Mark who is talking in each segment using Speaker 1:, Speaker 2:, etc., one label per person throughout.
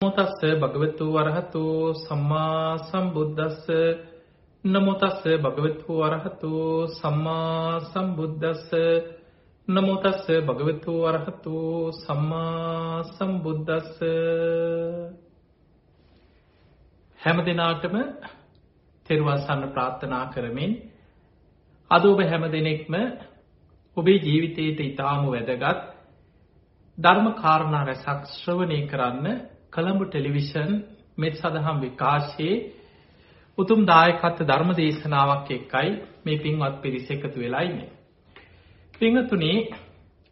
Speaker 1: නමුතස්ස භගවතු වරහතු සම්මා සම්බුද්දස්ස නමුතස්ස භගවතු වරහතු සම්මා සම්බුද්දස්ස නමුතස්ස භගවතු වරහතු සම්මා සම්බුද්දස්ස හැම දෙනාටම තෙරුවසන්න ප්‍රාර්ථනා කරමින් අද ඔබ හැම දෙනෙක්ම ඔබේ ජීවිතයට ඉතාම වැදගත් ධර්ම කාරණා රැසක් ශ්‍රවණය කරන්න කළඹු ටෙලිවිෂන් මෙත් සඳහම් විකාශයේ උතුම් දායකත්ව ධර්ම දේශනාවක් එක්කයි මේ පින්වත් පිරිස එකතු වෙලා ඉන්නේ. පින්වතුනි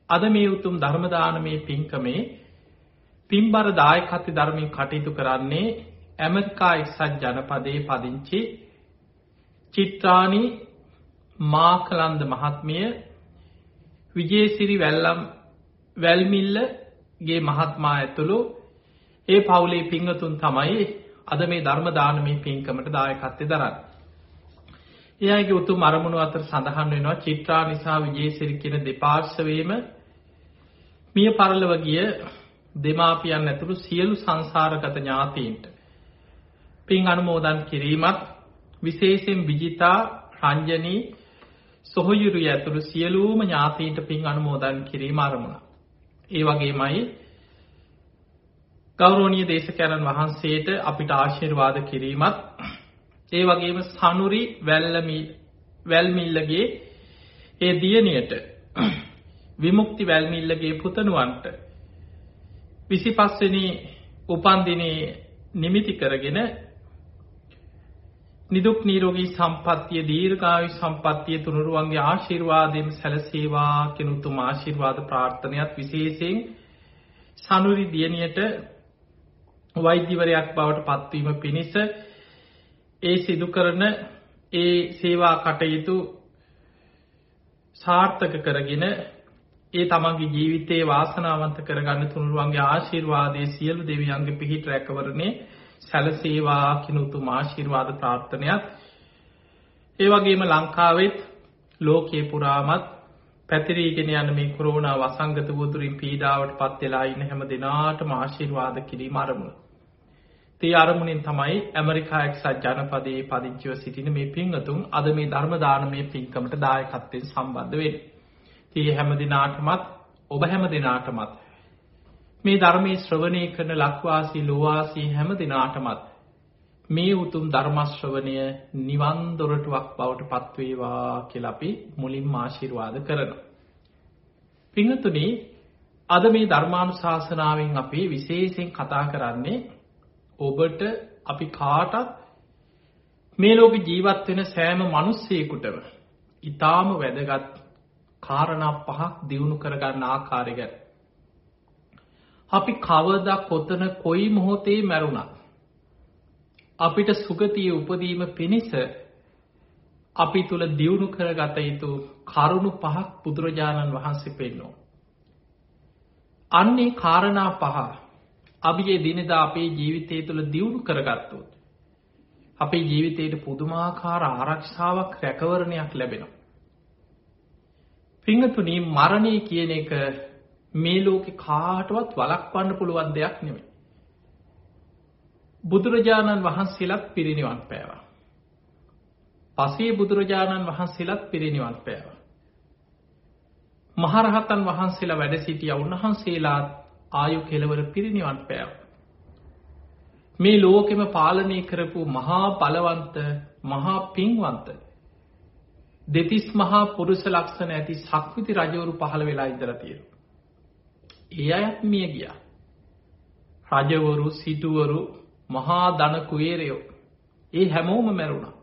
Speaker 1: අද මේ උතුම් ධර්ම දානමේ පින්කමේ පින්බර දායකත්ව ධර්මයෙන් කටයුතු කරන්නේ ඇමරිකා එක්සත් ජනපදයේ පදිංචි චිත්‍රානි මාකලන්ද මහත්මිය විජේසිරි වැල්ලම් වැල්මිල්ලගේ මහත්මා ඇතුළු ඒ පවුලේ පිංහතුන් තමයි අද මේ ධර්ම දානමේ පින්කමට දායකත්වය දරන්න. එයාගේ උතුම් අරමුණු අතර සඳහන් වෙනවා චිත්‍රා නිසා විජේසිරි කියන දෙපාර්ශවයේම මිය පරලව ගිය දෙමාපියන් ඇතුළු සියලු සංසාරගත ඥාතීන්ට පින් අනුමෝදන් කිරීමත් විශේෂයෙන් විජිතා රංජනී සොහොයුරු ඇතුළු සියලූම ඥාතීන්ට පින් අනුමෝදන් කිරීම අරමුණ. ඒ වගේමයි ගෞරෝණීය දේශකයණන් වහන්සේට අපිට ආශිර්වාද කිරීමත් ඒ වගේම සනුරි වැල්මිල්ලගේ ඒ දියණියට විමුක්ති වැල්මිල්ලගේ පුතණුවන්ට 25 වෙනි උපන්දිනේ නිමිති කරගෙන නිදුක් නිරෝගී සම්පන්නිය දීර්ඝායු සම්පන්නිය තුනුරුවන්ගේ ආශිර්වාදයෙන් සැලසේවා කියන උතුම් ආශිර්වාද ප්‍රාර්ථනයත් විශේෂයෙන් සනුරි දියණියට වෛද්‍යවරයක් බවට පත්වීම පිණිස ඒ සිදු කරන ඒ සේවා කටයුතු සාර්ථක කරගෙන ඒ තමන්ගේ ජීවිතයේ වාසනාවන්ත කරගන්න තුනුරුවන්ගේ ආශිර්වාදය සියලු දෙවියන්ගේ පිහිට රැකවරණේ සැලසේවා කියන උතුම් ආශිර්වාද ප්‍රාර්ථනයක් ඒ වගේම ලංකාවෙත් ලෝකයේ පුරාමත් පැතිරීගෙන යන මේ කොරෝනා වසංගත වුදුරින් පීඩාවට පත් වෙලා ඉන්න හැම දිනාටම ආශිර්වාද කිරීම අරමුණ. තේ අරමුණින් තමයි ඇමරිකා එක්සත් ජනපදයේ පදිංචිව සිටින මේ පින්වතුන් අද මේ ධර්ම දානමය පින්කමට දායකත්වයෙන් සම්බන්ධ වෙන්නේ. තේ හැම දිනාටමත් ඔබ හැම දිනාටමත් මේ ධර්මයේ ශ්‍රවණය කරන ලක්වාසී ලෝවාසී හැම දිනාටමත් මේ උතුම් ධර්මශ්‍රවණය නිවන් දොරටුවක් බවට පත්වේවා කියලා අපි මුලින්ම ආශිර්වාද කරනවා. පින්තුනි අද මේ ධර්මානුශාසනාවෙන් අපි විශේෂයෙන් කතා කරන්නේ ඔබට අපි කාටත් මේ ලෝකේ ජීවත් වෙන සෑම මිනිස්සෙකුටම ඊටාම වැදගත් කාරණා පහක් දිනු කරගන්න ආකාරය ගැන අපි කවදා කොතන කොයි මොහොතේ මැරුණත් අපිට සුගතිය උපදීම පිණිස අපි තුළ දියුණු කරගත යුතු කරුණු පහක් බුදුරජාණන් වහන්සේ පෙන්නෝ. අන්නේ කාරණා පහ අභිගේ දිනෙදා අපේ ජීවිතය තුළ දියුණු කරගත්තොත්. අපේ ජීවිතයට පුදුමාකාර ආරක්ෂාවක් රැකවරණයක් ලැබෙනවා. පිංහතුනී මරණය කියන එක මේ ලෝකෙ කාටවත් වලක්වන්න පුළුවන් දෙයක් නෙමේ. බුදුරජාණන් වහන්සේලත් පිරිනිවන් පෑවා. පසේ බුදුරජාණන් වහන්සේලත් පිරිනිවන් පෑවා. මහරහතන් වහන්සේලා වැඩ සිටිය උන්වහන්සේලාත් ආයු කෙලවර පිරිනිවන් පෑව. මේ ලෝකෙම පාලනය කරපු මහා බලවන්ත මහා පින්වන්ත දෙතිස් මහා පුරුෂ ලක්ෂණ ඇති සක්විති රජවරු පහළ වෙලා ඉදර තියෙන. ඒ අයත් මිය ගියා. රජවරු සිටුවරු මහා දන කුවේරයෝ ඒ හැමෝම මැරුණා.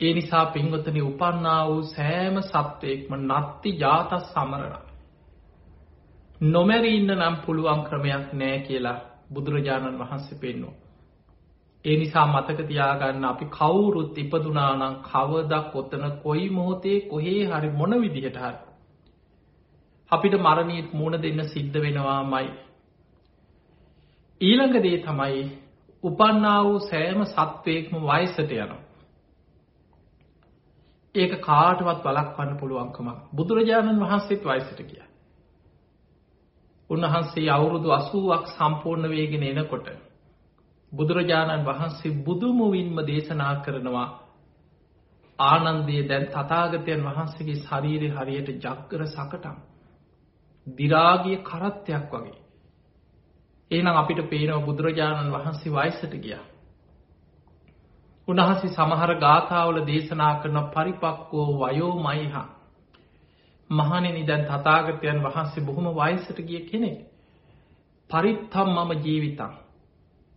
Speaker 1: ඒ නිසා පින්වතනි උපන්නා වූ සෑම සත්වයෙක්ම නත්ති ජාත සමරණ. නොමැරි ඉන්න නම් පුළුවන් ක්‍රමයක් නෑ කියලා බුදුරජාණන් වහන්සේ පෙන්නවා. ඒ නිසා මතක තියාගන්න අපි කවුරුත් ඉපදුනා නම් කවදා කොතන කොයි මොහොතේ කොහේ හරි මොන විදිහට හරි අපිට මරණීත් මුණ දෙන්න සිද්ධ වෙනවාමයි. ඊළඟ දේ තමයි උපන්නා වූ සෑම සත්වයෙක්ම වයසට යනවා. ඒක කාටවත් බලක්වන්න පුළුවන්කමක් බුදුරජාණන් වහන්සේත් වයසට කිය. උන්වහන්සේ අවුරුදු අසුවක් සම්පූර්ණ වේගෙන එනකොට. බුදුරජාණන් වහන්සේ බුදුමුවින්ම දේශනා කරනවා ආනන්දය දැන් තතාගතයන් වහන්සේගේ ශරීරය හරියට ජක්කර සකටම්. දිරාගිය කරත්තයක් වගේ. ඒනම් අපිට පේනව බුදුරජාණන් වහන්සේ වයිසට ගිය. උන්වහන්සේ සමහර ගාථාවල දේශනා කරන පරිපක්කෝ වයෝ මයිහා. මහනෙනි දැන් තතාගතයන් වහන්සේ බොහොම වයසට ගිය කෙනෙක්. පරිත්තම් මම ජීවිතම්.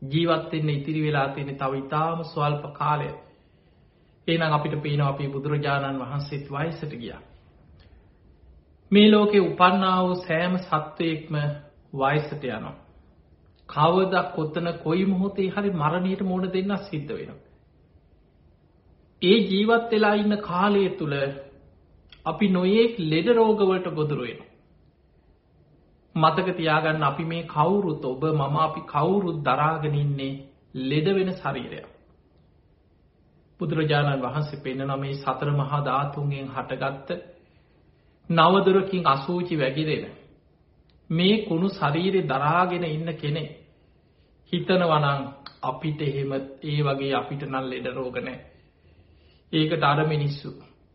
Speaker 1: ජීවත්වෙන්න ඉතිරි වෙලා තියෙන තව ඉතාම ස්වල්ප කාලය. ඒනම් අපිට පේන අපේ බුදුරජාණන් වහන්සේත් වයසට ගිය. මේ ලෝකෙ උපන්නාව සෑම සත්වයෙක්ම වයසට යනවා. කවදක් කොත්තන කොයි මොහොතේ හරි මරණයට මෝඩ දෙන්න සිද්ධ වෙන. ඒ ජීවත් වෙලා ඉන්න කාලය තුළ අපි නොයෙක් ලෙඩ රෝගවලට ගොදුරුවෙන. මතක තියාගන්න අපි මේ කවුරුත් ඔබ මම අපි කවුරුත් දරාගෙනඉන්නේ ලෙඩ වෙන ශරීරයක්. බුදුරජාණන් වහන්සේ පෙන්න්න මේ සතර මහා ධාතුන්ගෙන් හටගත්ත නවදුරකින් අසූචි වැගිරෙන. මේ කුණු ශරීරෙ දරාගෙන ඉන්න කෙනෙ හිතන වනං අපිට එහෙම ඒ වගේ අපිට නල් ලෙඩ රෝගනෑ. ඒකට අර මිනිස්සු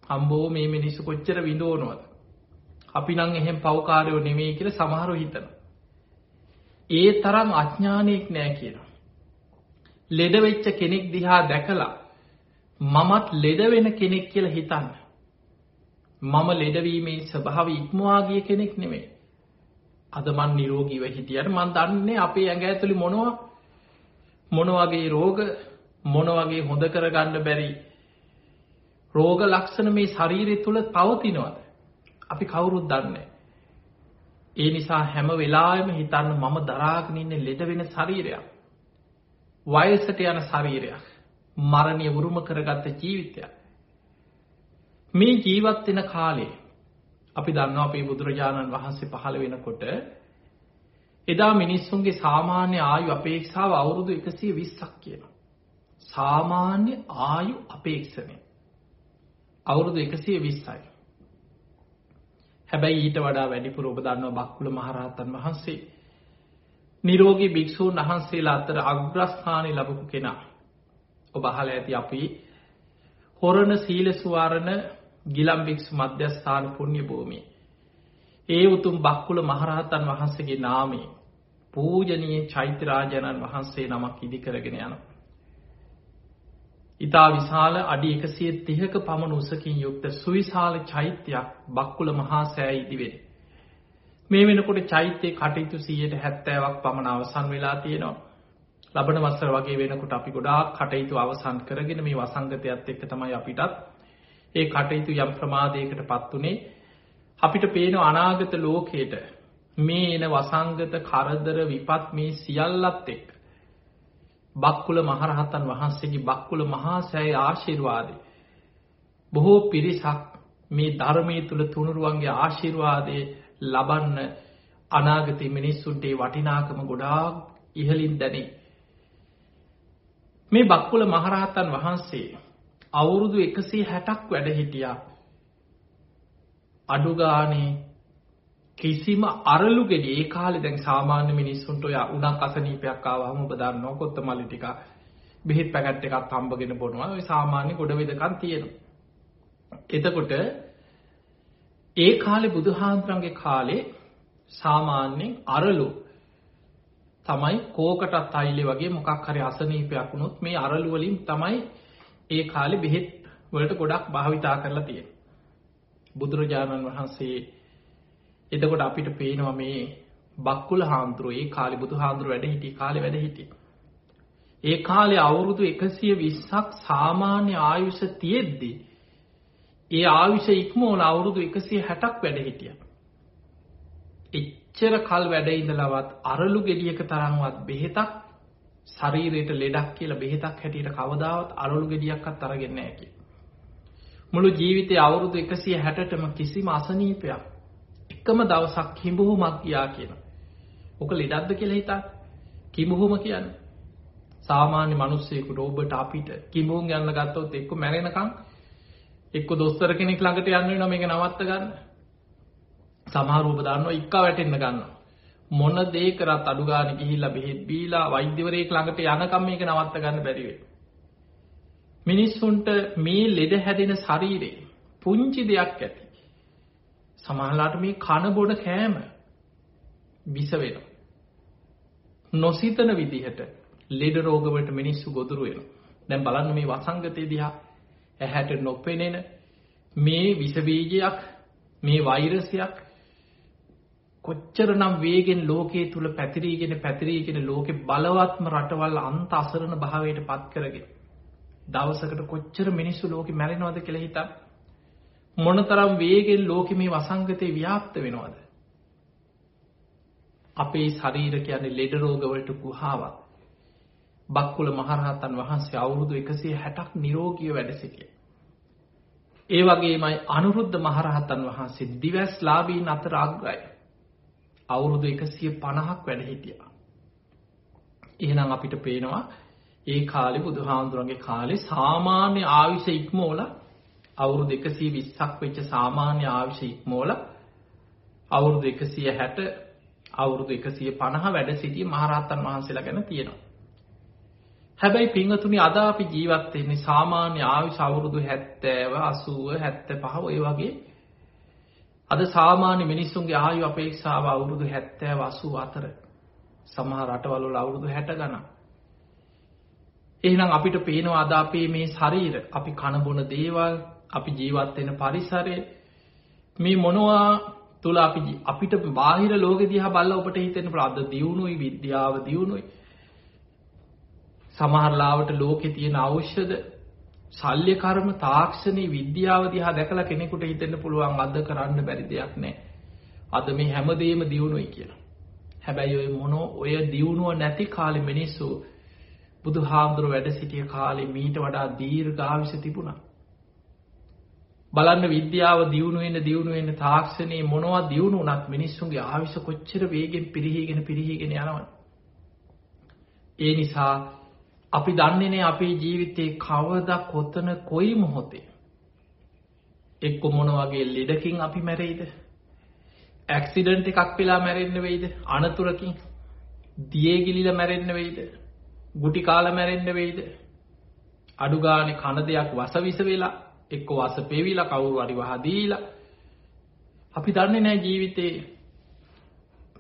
Speaker 1: හම්බෝ මේ මිනිස්සු කොච්චර විඳෝනුවද. අපි නං එහෙම පවකාරයෝ නෙමේ කියල සමහරු හිතන. ඒ තරම් අඥ්ඥානයෙක් නෑ කියන. ලෙඩවෙච්ච කෙනෙක් දිහා දැකලා මමත් ලෙඩ වෙන කෙනෙක් කියල හිතන්න. මම ලෙඩවීමේ ස්වභාව ඉක්මවාගිය කෙනෙක් නෙමේ. අදමන් නිරෝගීව හිටියට මන් දන්නේ අපේ ඇඟ ඇතුළි මොනවා මොනවගේ රෝග මොනවගේ හොඳ කරගන්න බැරි රෝග ලක්ෂණ මේ ශරීරය තුළ පවතිනවද. අපි කවුරුත් දන්නේ. ඒ නිසා හැම වෙලාම හිතන්න මම දරාගනඉන්න ලෙඩ වෙන ශරීරයක්. වයසට යන ශරීරයක්. මරණය උරුම කරගත්ත ජීවිතයක්. මේ ජීවත්වෙන කාලේ අපි දන්න අපේ බුදුරජාණන් වහන්සේ පහළ වෙනකොට එදා මිනිස්සුන්ගේ සාමාන්‍ය ආයු අපේක්ෂාව අවුරුදු එකසිය විස්සක් කියන. සාමාන්‍ය ආයු අපේක්ෂණය. අවුරුදු එකසිය විස්සයි. හැබැයි ඊට වඩා වැඩිපුර ඔබ දන්නවා බක්කුල මහරහතන් වහන්සේ. නිරෝගී භික්‍ෂූන් වහන්සේලා අතර අග්‍රස්ථානය ලබපු කෙනා. ඔබ අහල ඇති අපි හොරණ සීල සුවාරණ ගිලම් භික්ෂු මධ්‍යස්ථාන පුුණ්්‍ය භූමි. ඒ උතුම් බක්කුල මහරහතන් වහන්සේගේ නාමේ පූජනයේ චෛත්‍යරාජනන් වහන්සේ නමක් ඉදි කරගෙන යන. ඉතා විශාල අඩි එකසිය තිහක පමණ උසකින් යුක්ත සුවිශාල චෛත්‍යයක් බක්කුල මහා සෑ ඉදිවේ. මේ වෙනකොට චෛත්‍යය කටයුතු සීයට හැත්තෑවක් පමණ අවසන් වෙලා තියෙනවා. ලබන වස්සර වගේ වෙනකොට අපි ගොඩාක් කටයුතු අවසන් කරගෙන මේ වසංගතයත් එක්ක තමයි අපිටත් ඒ කටයුතු යම් ප්‍රමාදයකට පත්වනේ අපිට පේන අනාගත ලෝකයට මේ එන වසංගත කරදර විපත් මේ සියල්ලත් එක් බක්කුල මහරහතන් වහන්සේගේ බක්කුල මහා සෑය ආශිර්වාදය. බොහෝ පිරිසක් මේ ධර්මය තුළ තුනුරුවන්ගේ ආශිර්වාදය ලබන්න අනාගති මිනිස්සුන්ටේ වටිනාකම ගොඩාක් ඉහලින් දැනේ. මේ බක්කුල මහරහතන් වහන්සේ අවුරුදු එකසේ හැටක් වැඩ හිටියා. අඩුගානේ කිසිම අරලු ගෙඩ ඒ කාලෙ දැන් සාමාන්‍ය මිනිස්සුන්ට ඔය උනක් අසනීපයක් ආවහම ඔබ දන්නවා කොත්ත මල්ලි ටික බෙහෙත් පැකට් එකක් හම්බගෙන බොනවා ඔය සාමාන්‍ය ගොඩ වෙදකම් තියෙනවා එතකොට ඒ කාලේ බුදුහාන්තරන්ගේ කාලේ සාමාන්‍යයෙන් අරලු තමයි කෝකටත් අයිලෙ වගේ මොකක් හරි අසනීපයක් වුණොත් මේ අරලු වලින් තමයි ඒ කාලේ බෙහෙත් වලට ගොඩක් භාවිතා කරලා තියෙන්නේ. බුදුරජාණන් වහන්සේ එතකොට අපිට පේනවා මේ බක්කුල හාමුදුරුවෝ ඒ කාලේ බුදු හාමුදුරුවෝ වැඩ හිටිය කාලේ වැඩ හිටියේ. ඒ කාලේ අවුරුදු 120ක් සාමාන්‍ය ආයුෂ තියෙද්දි ඒ ආයුෂ ඉක්මවල අවුරුදු 160ක් වැඩ හිටියා. එච්චර කල් වැඩ ඉඳලවත් අරලු ගෙඩියක තරම්වත් බෙහෙතක් ශරීරයට ලෙඩක් කියලා බෙහෙතක් හැටියට කවදාවත් අරලු ගෙඩියක්වත් අරගෙන නැහැ කියලා. මුළු ජීවිතේ අවුරුදු 160ටම කිසිම අසනීපයක් එකම දවසක් කිඹුහුමක් ගියා කියනවා. ඔක ලෙඩක්ද කියලා හිතා. කිඹුහුම කියන්නේ සාමාන්‍ය මිනිස්සෙකුට ඔබට අපිට කිඹුන් යන්න ගත්තොත් එක්ක මැරෙනකම් එක්ක දොස්තර කෙනෙක් ළඟට යන්න වෙනවා මේක නවත්ත ගන්න. සමහර ඔබ දන්නවා ඉක්ක වැටෙන්න ගන්නවා. මොන දේ කරත් අඩු ගානේ ගිහිල්ලා බෙහෙත් බීලා වෛද්‍යවරයෙක් ළඟට යනකම් මේක නවත්ත ගන්න බැරි වෙනවා. මිනිස්සුන්ට මේ ලෙඩ හැදෙන ශරීරේ පුංචි දෙයක් ඇති. සමහරලාට මේ කන බොන කෑම විස වෙනවා. නොසිතන විදිහට ලෙඩ රෝගවලට මිනිස්සු ගොදුරු වෙනවා. දැන් බලන්න මේ වසංගතය දිහා ඇහැට නොපෙනෙන මේ විස බීජයක් මේ වෛරසයක් කොච්චරනම් වේගෙන් ලෝකයේ තුල පැතිරීගෙන පැතිරීගෙන ලෝකේ බලවත්ම රටවල් අන්ත අසරණ භාවයට පත් කරගෙන දවසකට කොච්චර මිනිස්සු ලෝකෙ මැරෙනවද කියලා හිතන්න මොනතරම් වේගෙන් ලෝකෙ මේ වසංගතේ ව්‍යාප්ත වෙනවද? අපේ ශරීර කියන්නේ ලෙඩ රෝගවලට ගුහාවක්. බක්කුල මහරහතන් වහන්සේ අවුරුදු 160ක් නිරෝගීව වැඩ සිටියා. ඒ වගේමයි අනුරුද්ධ මහරහතන් වහන්සේ දිවස්ලාභීන් අතර අග්‍රයි. අවුරුදු 150ක් වැඩ හිටියා. එහෙනම් අපිට පේනවා ඒ කාලෙ බුදුහාමුදුරන්ගේ කාලේ සාමාන්‍ය ආයුෂ ඉක්මෝල අවුරුදු 120ක් වෙච්ච සාමාන්‍ය ආයුෂ ඉක්මෝල අවුරුදු 160 අවුරුදු 150 වැඩ සිටිය මහරහතන් වහන්සේලා ගැන තියෙනවා. හැබැයි පින්වතුනි අද අපි ජීවත් වෙන්නේ සාමාන්‍ය ආයුෂ අවුරුදු 70 80 75 ඔය වගේ. අද සාමාන්‍ය මිනිස්සුන්ගේ ආයු අපේක්ෂාව අවුරුදු 70 80 අතර. සමහර රටවල් වල අවුරුදු 60 ගණන්. එහෙනම් අපිට පේනවා අද අපේ මේ ශරීර අපි කන බොන දේවල් අපි ජීවත් වෙන පරිසරය. මේ මොනවා තුල අපි අපිට බාහිර ලෝකෙ දිහා බලලා ඔබට හිතෙන්න පුළුවන්. අද දියුණුයි විද්‍යාව දියුණුයි සමහර ලාවට ලෝකේ තියෙන ඖෂධ ශල්‍ය කර්ම තාක්ෂණී විද්‍යාව දිහා දැකලා කෙනෙකුට හිතෙන්න පුළුවන් අද කරන්න බැරි දෙයක් නැහැ අද මේ හැමදේම දියුණුයි කියලා. හැබැයි ඔය මොන ඔය දියුණුව නැති කාලේ මිනිස්සු බුදු හාමුදුරුව වැඩ සිටිය කාලේ මීට වඩා දීර්ඝායුෂ තිබුණා. බලන්න විද්‍යාව දියුණු වෙන දියුණු වෙන තාක්ෂණයේ මොනවා දියුණු වුණත් මිනිස්සුන්ගේ ආයුෂ කොච්චර වේගෙන් පිරිහීගෙන පිරිහීගෙන යනවද? ඒ නිසා අපි දන්නේ නැහැ අපේ ජීවිතේ කවදා කොතන කොයි මොහොතේ එක්ක මොන වගේ ලෙඩකින් අපි මැරෙයිද? ඇක්සිඩන්ට් එකක් වෙලා මැරෙන්න වෙයිද? අනතුරකින් දියේ ගිලිලා මැරෙන්න වෙයිද? ගුටි කාල මැරෙන්න වෙයිද අඩු ගානේ කන දෙයක් වසවිස වෙලා එක්ක වස පෙවිලා කවුරු හරි වහදීලා අපි දන්නේ නැහැ ජීවිතේ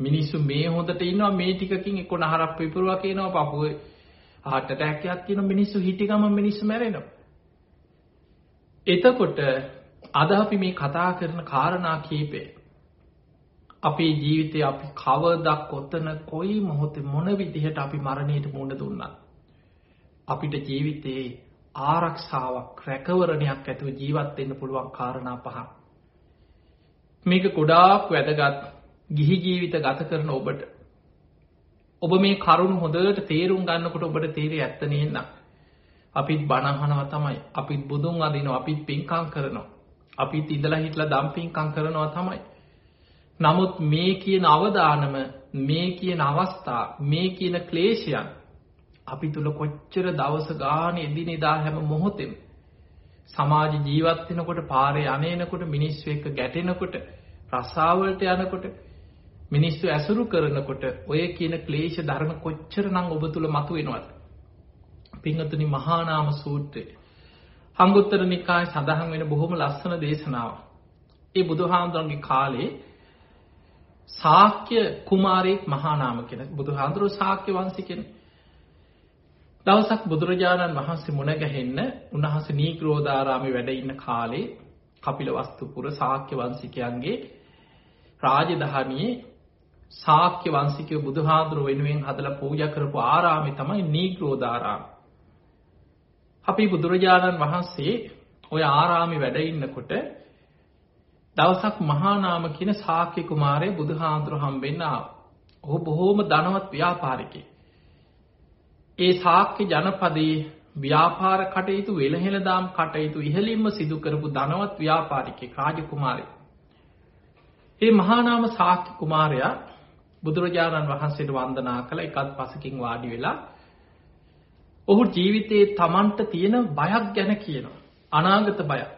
Speaker 1: මිනිස්සු මේ හොඳට ඉන්නවා මේ ටිකකින් එක්ක නහරක් පිපුරුවා කියනවා පපුවේ heart attack එකක් තියෙන මිනිස්සු හිටි ගමන් මිනිස්සු මැරෙනවා එතකොට අද අපි මේ කතා කරන කාරණා කීපේ අපේ ජීවිතය අපි කවදක් කොත්තන කොයි මොහොත මොන විදිහට අපි මරණයට මුණ දුන්නත්. අපිට ජීවිතයේ ආරක්ෂාවක් රැකවරණයක් ඇතුව ජීවත්වෙන්න පුළුවන් කාරණා පහ. මේක ගොඩාක් වැදගත් ගිහි ජීවිත ගත කරන ඔබට. ඔබ මේ කරුණු හොඳට තේරුම් ගන්නකොට ඔබට තේරේ ඇත්තනයන්න. අපිත් බණහනව තමයි අපිත් බුදුන් අදින අපිත් පින්කං කරනවා. අපිත් ඉඳලා හිටල දම්පින්කං කරනවා තමයි. නමුත් මේ කියන අවදානම මේ කියන අවස්ථා මේ කියන ක්ලේෂයන් අපි තුළ කොච්චර දවස ගාන එදිනෙදා හැම මොහොතෙම සමාජ ජීවත් වෙනකොට පාරේ අනේනකොට මිනිස්සු එක්ක ගැටෙනකොට රස්සාවලට යනකොට මිනිස්සු ඇසුරු කරනකොට ඔය කියන ක්ලේෂ ධර්ම කොච්චර නම් ඔබ තුළ මතුවෙනවද? පිංහතුනි මහානාම සූත්‍රය. හංගුත්තර නිකාය සඳහන් වෙන බොහොම ලස්සන දේශනාව ඒ බුදුහාමුදුරන්ගේ කාලේ සාක්‍ය කුමාරයෙක් මහානාම කෙන බුදු හාදුරු සාක්‍ය වන්සි කෙන දවසක් බුදුරජාණන් වහන්සේ මුණගැහෙන්න උන්වහස නීක්‍රෝධාරාමි වැඩ ඉන්න කාලේ කපිල වස්තුපුර සාක්‍ය වන්සිකයන්ගේ රාජදහනයේ සාක්‍ය වන්සිකය බුදුහාදුර වෙනුවෙන් හදල පූජ කරපු ආරාමි තමයි නීක්‍රෝධාරාම. අපි බුදුරජාණන් වහන්සේ ඔය ආරාමි වැඩඉන්නකොට දවසක් මහානාම කියන සාක්‍ය කුමාරය බුදුහාන්දුර හම්බෙන්න ඔහු බොහෝම ධනවත් ව්‍යාපාරිකය. ඒ සාක්‍ය ජනපදයේ ව්‍යාපාර කටයුතු වෙළහෙළදාම් කටයුතු ඉහලින්ම සිදු කරපු ධනවත් ව්‍යාපාරිකය රාජකුමාරය. ඒ මහානාම සාක්‍ය කුමාරයා බුදුරජාණන් වහන්සේට වන්දනා කළ එකත් පසකින් වාඩි වෙලා ඔහු ජීවිතයේ තමන්ට තියෙන බයක් ගැන කියනවා. අනාගත බයක්.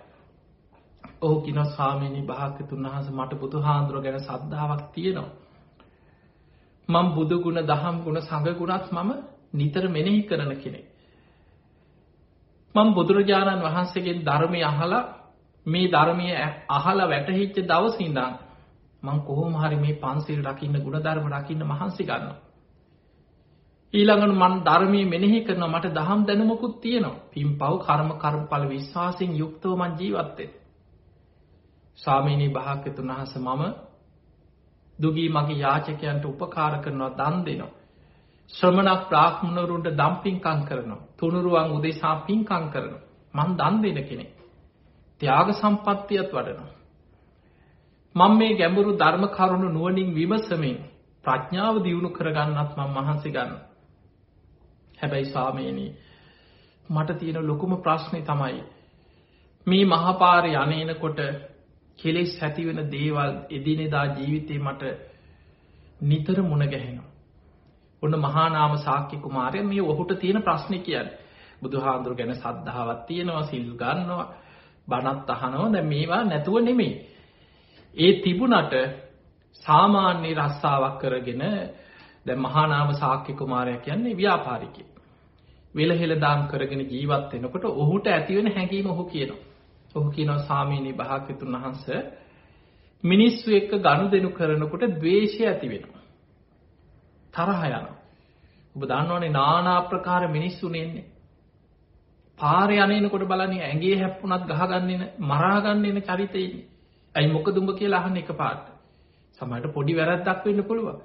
Speaker 1: ඔහු කින ස්වාමීණී භාග්‍යතුන් වහස මට බුදු හාන්දුරුව ගැන සද්ධාවක් තියෙනවා. මම බුදු ගුණ දහම් ගුණ සංඝ ගුණත් මම නිතර මෙනෙහි කරන කෙනෙක්. මම බුදුරජාණන් වහන්සේගෙන් ධර්මය අහලා මේ ධර්මය අහලා වැටහිච්ච දවසේ ඉඳන් මං කොහොම හරි මේ පන්සිල් රකින්න ගුණධර්ම රකින්න මහන්සි ගන්නවා. ඊළඟට මන් ධර්මයේ මෙනෙහි කරනවා මට දහම් දැනුමකුත් තියෙනවා. පින් පව් කර්ම කර්මඵල විශ්වාසයෙන් යුක්තව මං ජීවත් වෙනවා. ස්වාමීනි භාග්‍යතුන් වහන්සේ මම දුගී මගේ යාචකයන්ට උපකාර කරනවා දන් දෙනවා. ශ්‍රමණක් බ්‍රාහ්මණවරුන්ට දම් පින්කම් කරනවා. තුනුරුවන් උදෙසා පින්කම් කරනවා. මං දන් දෙන කෙනෙක්. ත්‍යාග සම්පත්තියත් වඩනවා. මම මේ ගැඹුරු ධර්ම කරුණු නුවණින් විමසමින් ප්‍රඥාව දියුණු කරගන්නත් මම මහන්සි ගන්නවා. හැබැයි ස්වාමීනි මට තියෙන ලොකුම ප්‍රශ්නේ තමයි මේ මහපාරේ යන්නේනකොට කෙලෙස් ඇති වෙන දේවල් එදිනෙදා ජීවිතේ මට නිතර මුණ ගැහෙනවා. ඔන්න මහා නාම ශාක්‍ය කුමාරයා මේ ඔහුට තියෙන ප්‍රශ්නේ කියන්නේ. බුදුහාඳුර ගැන සද්ධාවක් තියෙනවා, සිල් ගන්නවා, බණත් අහනවා. දැන් මේවා නැතුව නෙමෙයි. ඒ තිබුණට සාමාන්‍ය රස්සාවක් කරගෙන දැන් මහා නාම ශාක්‍ය කුමාරයා කියන්නේ ව්‍යාපාරිකයෙක්. වෙලහෙල දාම් කරගෙන ජීවත් වෙනකොට ඔහුට ඇති වෙන හැඟීම ඔහු කියනවා. ඔහු කියනවා සාමීනි භාග්‍යතුන් වහන්සේ මිනිස්සු එක්ක ගනුදෙනු කරනකොට ද්වේෂය ඇති වෙනවා. තරහ යනවා. ඔබ දන්නවනේ নানা ආකාර මිනිස්සුනේ ඉන්නේ. පාරේ යන්නේනකොට බලන්නේ ඇඟේ හැප්පුණත් ගහගන්නේ නැ මරාගන්නේ නැ චරිතේ ඉන්නේ. ඇයි මොකද උඹ කියලා අහන්නේ එකපාරට. සමහරට පොඩි වැරද්දක් වෙන්න පුළුවන්.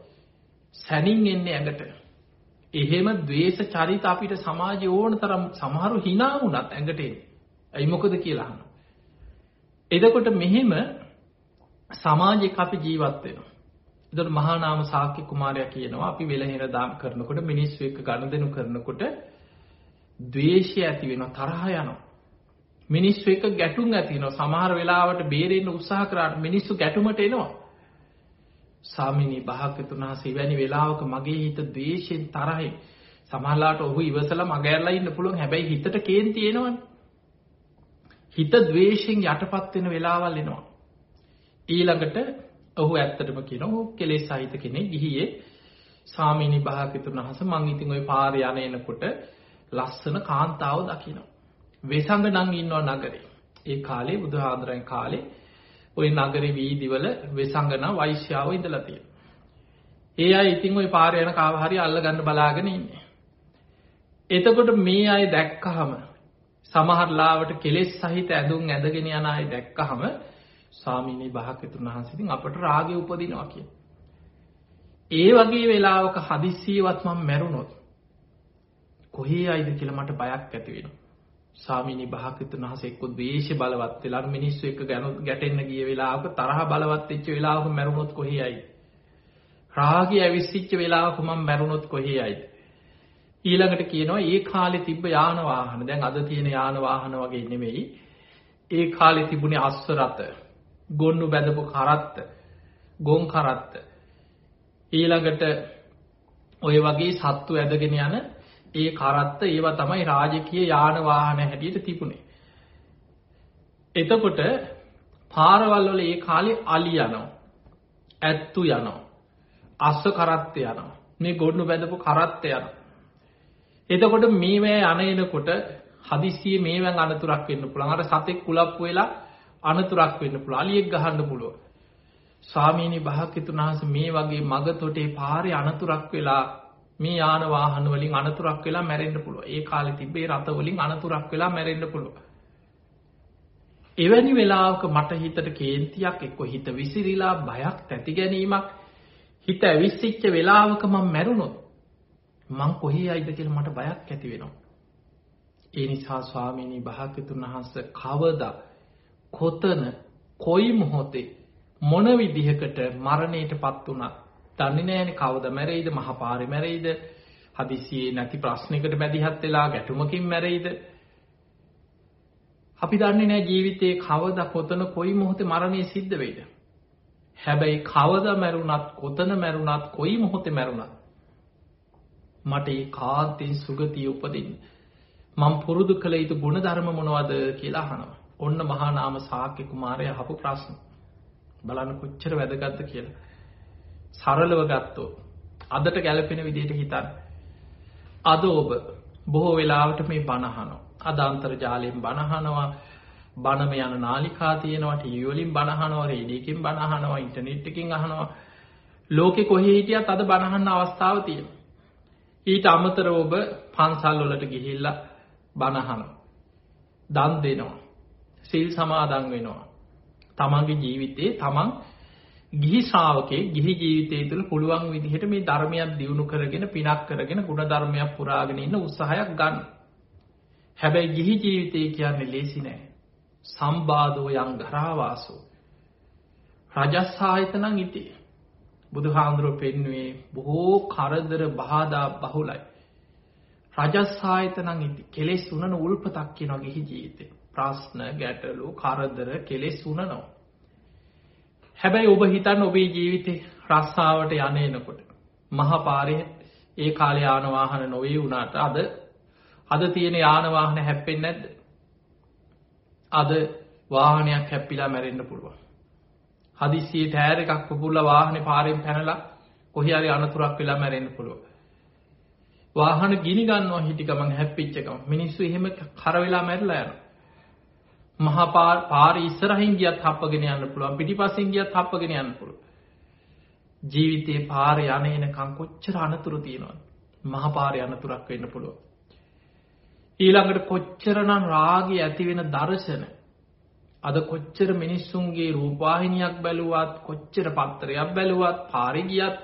Speaker 1: සැනින් එන්නේ ඇඟට. එහෙම द्वेष චරිත අපිට සමාජයේ ඕන තරම් සමහරු hina වුණත් ඇඟට එන්නේ. ඇයි මොකද කියලා අහනවා. එතකොට මෙහෙම සමාජයක අපි ජීවත් වෙනවා. එතකොට මහා නාම ශාක්‍ය කුමාරයා කියනවා අපි වෙලහෙර දාම් කරනකොට මිනිස්සු එක්ක ගනුදෙනු කරනකොට ද්වේෂය ඇති වෙනවා තරහ යනවා. මිනිස්සු එක්ක ගැටුම් ඇති වෙනවා. සමහර වෙලාවට බේරෙන්න උත්සාහ කරාට මිනිස්සු ගැටුමට එනවා. සාමිනී භාග්‍යතුන් වහන්සේ වැනි වෙලාවක මගේ හිත ද්වේෂයෙන් තරහින් සමහරලාට ඔහු ඉවසලා මග ඇරලා ඉන්න පුළුවන්. හැබැයි හිතට කේන්ති එනවනේ. හිත ද්වේෂයෙන් යටපත් වෙන වෙලාවල් එනවා. ඊළඟට ඔහු ඇත්තටම කියනවා ඔහු කෙලෙස් සහිත කෙනෙක් ගිහියේ සාමිනී භාග්‍යතුන් වහන්සේ මං ඉතින් ওই පාරේ යන එනකොට ලස්සන කාන්තාව දකිනවා. වෙසඟ නම් ඉන්නවා නගරේ. ඒ කාලේ බුදුහාඳුරන් කාලේ ওই නගරේ වීදිවල වෙසඟන වෛශ්‍යාව ඉඳලා තියෙනවා. ඒ අය ඉතින් ওই පාරේ යන කාව හරි අල්ලගන්න බලාගෙන ඉන්නේ. එතකොට මේ අය දැක්කහම සමහර ලාවට කෙලෙස් සහිත ඇඳුම් ඇඳගෙන යන අය දැක්කහම ස්වාමීනි භාග්‍යතුන් වහන්සේ ඉතින් අපට රාගය උපදිනවා කියන. ඒ වගේ වෙලාවක හදිස්සියවත් මම මැරුණොත් කොහේ ආයිද කියලා මට බයක් ඇති වෙනවා. ස්වාමීනි භාග්‍යතුන් වහන්සේ එක්ක ද්වේෂ බලවත් වෙලා මිනිස්සු එක්ක ගැටෙන්න ගිය වෙලාවක තරහ බලවත් වෙච්ච වෙලාවක මැරුණොත් කොහේ ආයිද? රාගය ඇවිස්සිච්ච වෙලාවක මම මැරුණොත් කොහේ ආයිද? ඊළඟට කියනවා ඒ කාලේ තිබ්බ යාන වාහන දැන් අද තියෙන යාන වාහන වගේ නෙමෙයි. ඒ කාලේ තිබුණේ අස්ස රත, ගොන්නු බැඳපු කරත්ත, ගොන් කරත්ත. ඊළඟට ඔය වගේ සත්තු ඇදගෙන යන ඒ කරත්ත ඒවා තමයි රාජකීය යාන වාහන හැටියට තිබුණේ. එතකොට පාරවල් වල ඒ කාලේ අලි යනවා. ඇත්තු යනවා. අස්ස කරත්ත යනවා. මේ ගොන්නු බැඳපු කරත්ත යනවා. එතකොට මේවැ අනයනකොට හදිසියේ මේවැන් අනතුරක් වෙන්න පුළුවන්. අර සතෙක් කුලප්පු වෙලා අනතුරක් වෙන්න පුළුවන්. අලියෙක් ගහන්න පුළුවන්. ස්වාමීනි භාග්‍යතුන් වහන්සේ මේ වගේ මග තොටේ පාරේ අනතුරක් වෙලා මේ යාන වාහන වලින් අනතුරක් වෙලා මැරෙන්න පුළුවන්. ඒ කාලේ තිබ්බේ රත වලින් අනතුරක් වෙලා මැරෙන්න පුළුවන්. එවැනි වෙලාවක මට හිතට කේන්තියක් එක්ක හිත විසිරිලා බයක් තැති ගැනීමක් හිත ඇවිස්සිච්ච වෙලාවක මම මැරුණොත් මං කොහේ යයිද කියලා මට බයක් ඇති වෙනවා. ඒ නිසා ස්වාමීනි භාග්‍යතුන් වහන්සේ කවදා කොතන කොයි මොහොතේ මොන විදිහකට මරණයටපත් වුණත්. දන්නේ නැහැනේ කවද මැරෙයිද මහපාරේ මැරෙයිද හදිසියේ නැති ප්‍රශ්නයකට මැදිහත් වෙලා ගැටුමකින් මැරෙයිද? අපි දන්නේ නැහැ ජීවිතේ කවදා කොතන කොයි මොහොතේ මරණය සිද්ධ වෙයිද? හැබැයි කවදා මැරුණත් කොතන මැරුණත් කොයි මොහොතේ මැරුණත් මට ඒ කාන්තෙන් සුගතිය උපදින්න. මම පුරුදු කළ යුතු ගුණධර්ම මොනවද කියලා අහනවා. ඔන්න මහා නාම ශාක්‍ය කුමාරයා අහපු ප්‍රශ්න. බලන්න කොච්චර වැදගත්ද කියලා. සරලව ගත්තොත් අදට ගැලපෙන විදියට හිතන්න. අද ඔබ බොහෝ වෙලාවට මේ බණහනෝ. අදන්තර ජාලයෙන් බණහනවා බණම යන නාලිකා තියෙනවා ටීවලින් බණහනවා රේඩියකින් බණහනවා ඉන්ටනෙට්කින් අහනවා ලෝකෙ කොහේ හිටියත් අද බණහන්න අවස්ථාව තියෙන. ඊට අමතර ඔබ පන්සල් වලට ගිහිල්ලා බණහනවා. දන් දෙනවා. සිල් සමාදන් වෙනවා. තමන්ගේ ජීවිතයේ තමන් ගිහි ශ්‍රාවකේ ගිහි ජීවිතය තුළ පුළුවන් විදිහට මේ ධර්මයක් දියුණු කරගෙන පිනක් කරගෙන ගුණ ධර්මයක් පුරාගෙන ඉන්න උත්සාහයක් ගන්න. හැබැයි ගිහි ජීවිතය කියන්නේ ලේසි නෑ. සම්බාධෝ යං ගරාවාසෝ. රජස්සාහිතනං ඉතිේ. බුදු හාමුදුරුව පෙන්වේ බොහෝ කරදර බාධා බහුලයි. රජස්සාහිතනං ඉති කෙලෙස් වනන උල්පතක් කියන ගිහි ජීවිතය. ප්‍රශ්න ගැටලු කරදර කෙලෙස් වනනවා. හැබැයි ඔබ හිතන්න ඔබේ ජීවිතේ රස්සාාවට යන එනකොට. මහපාරය ඒ කාලේ යානවාහන නොවේ වුණාට අද අද තියෙන යානවාහන හැප්පෙන් නැද්ද. අද වාහනයක් හැප්පිලා මැරෙන්න්න පුළුවන්. හදිසියේ ටෑර එකක් පුපුල්ල වාහන පාරෙන් පැනලා කොහරි අනතුරක් වෙලා මැරෙන්න්න පුළුව. වාහන ගිනිගන්නවා හිටිකමන් හැප්පිච්චකම මිනිස්සු එහෙම කරවෙලා මැරලා යන. මහපාර පාර ඉස්සරහින් ගියත් හප්පගෙන යන්න පුළුවන් පිටි පසින් ගියත් හප්පගෙන යන්න පුළුව. ජීවිතයේ පාර යන එනකං කොච්චර අනතුරු තියෙනවා. මහපාර අනතුරක් වෙන්න පුළුව. ඊළඟට කොච්චරනම් රාගී ඇතිවෙන දර්ශන අද කොච්චර මිනිස්සුන්ගේ රූපාහිනියක් බැලුවත් කොච්චර පත්තරයක් බැලුවත් පාරිගියත්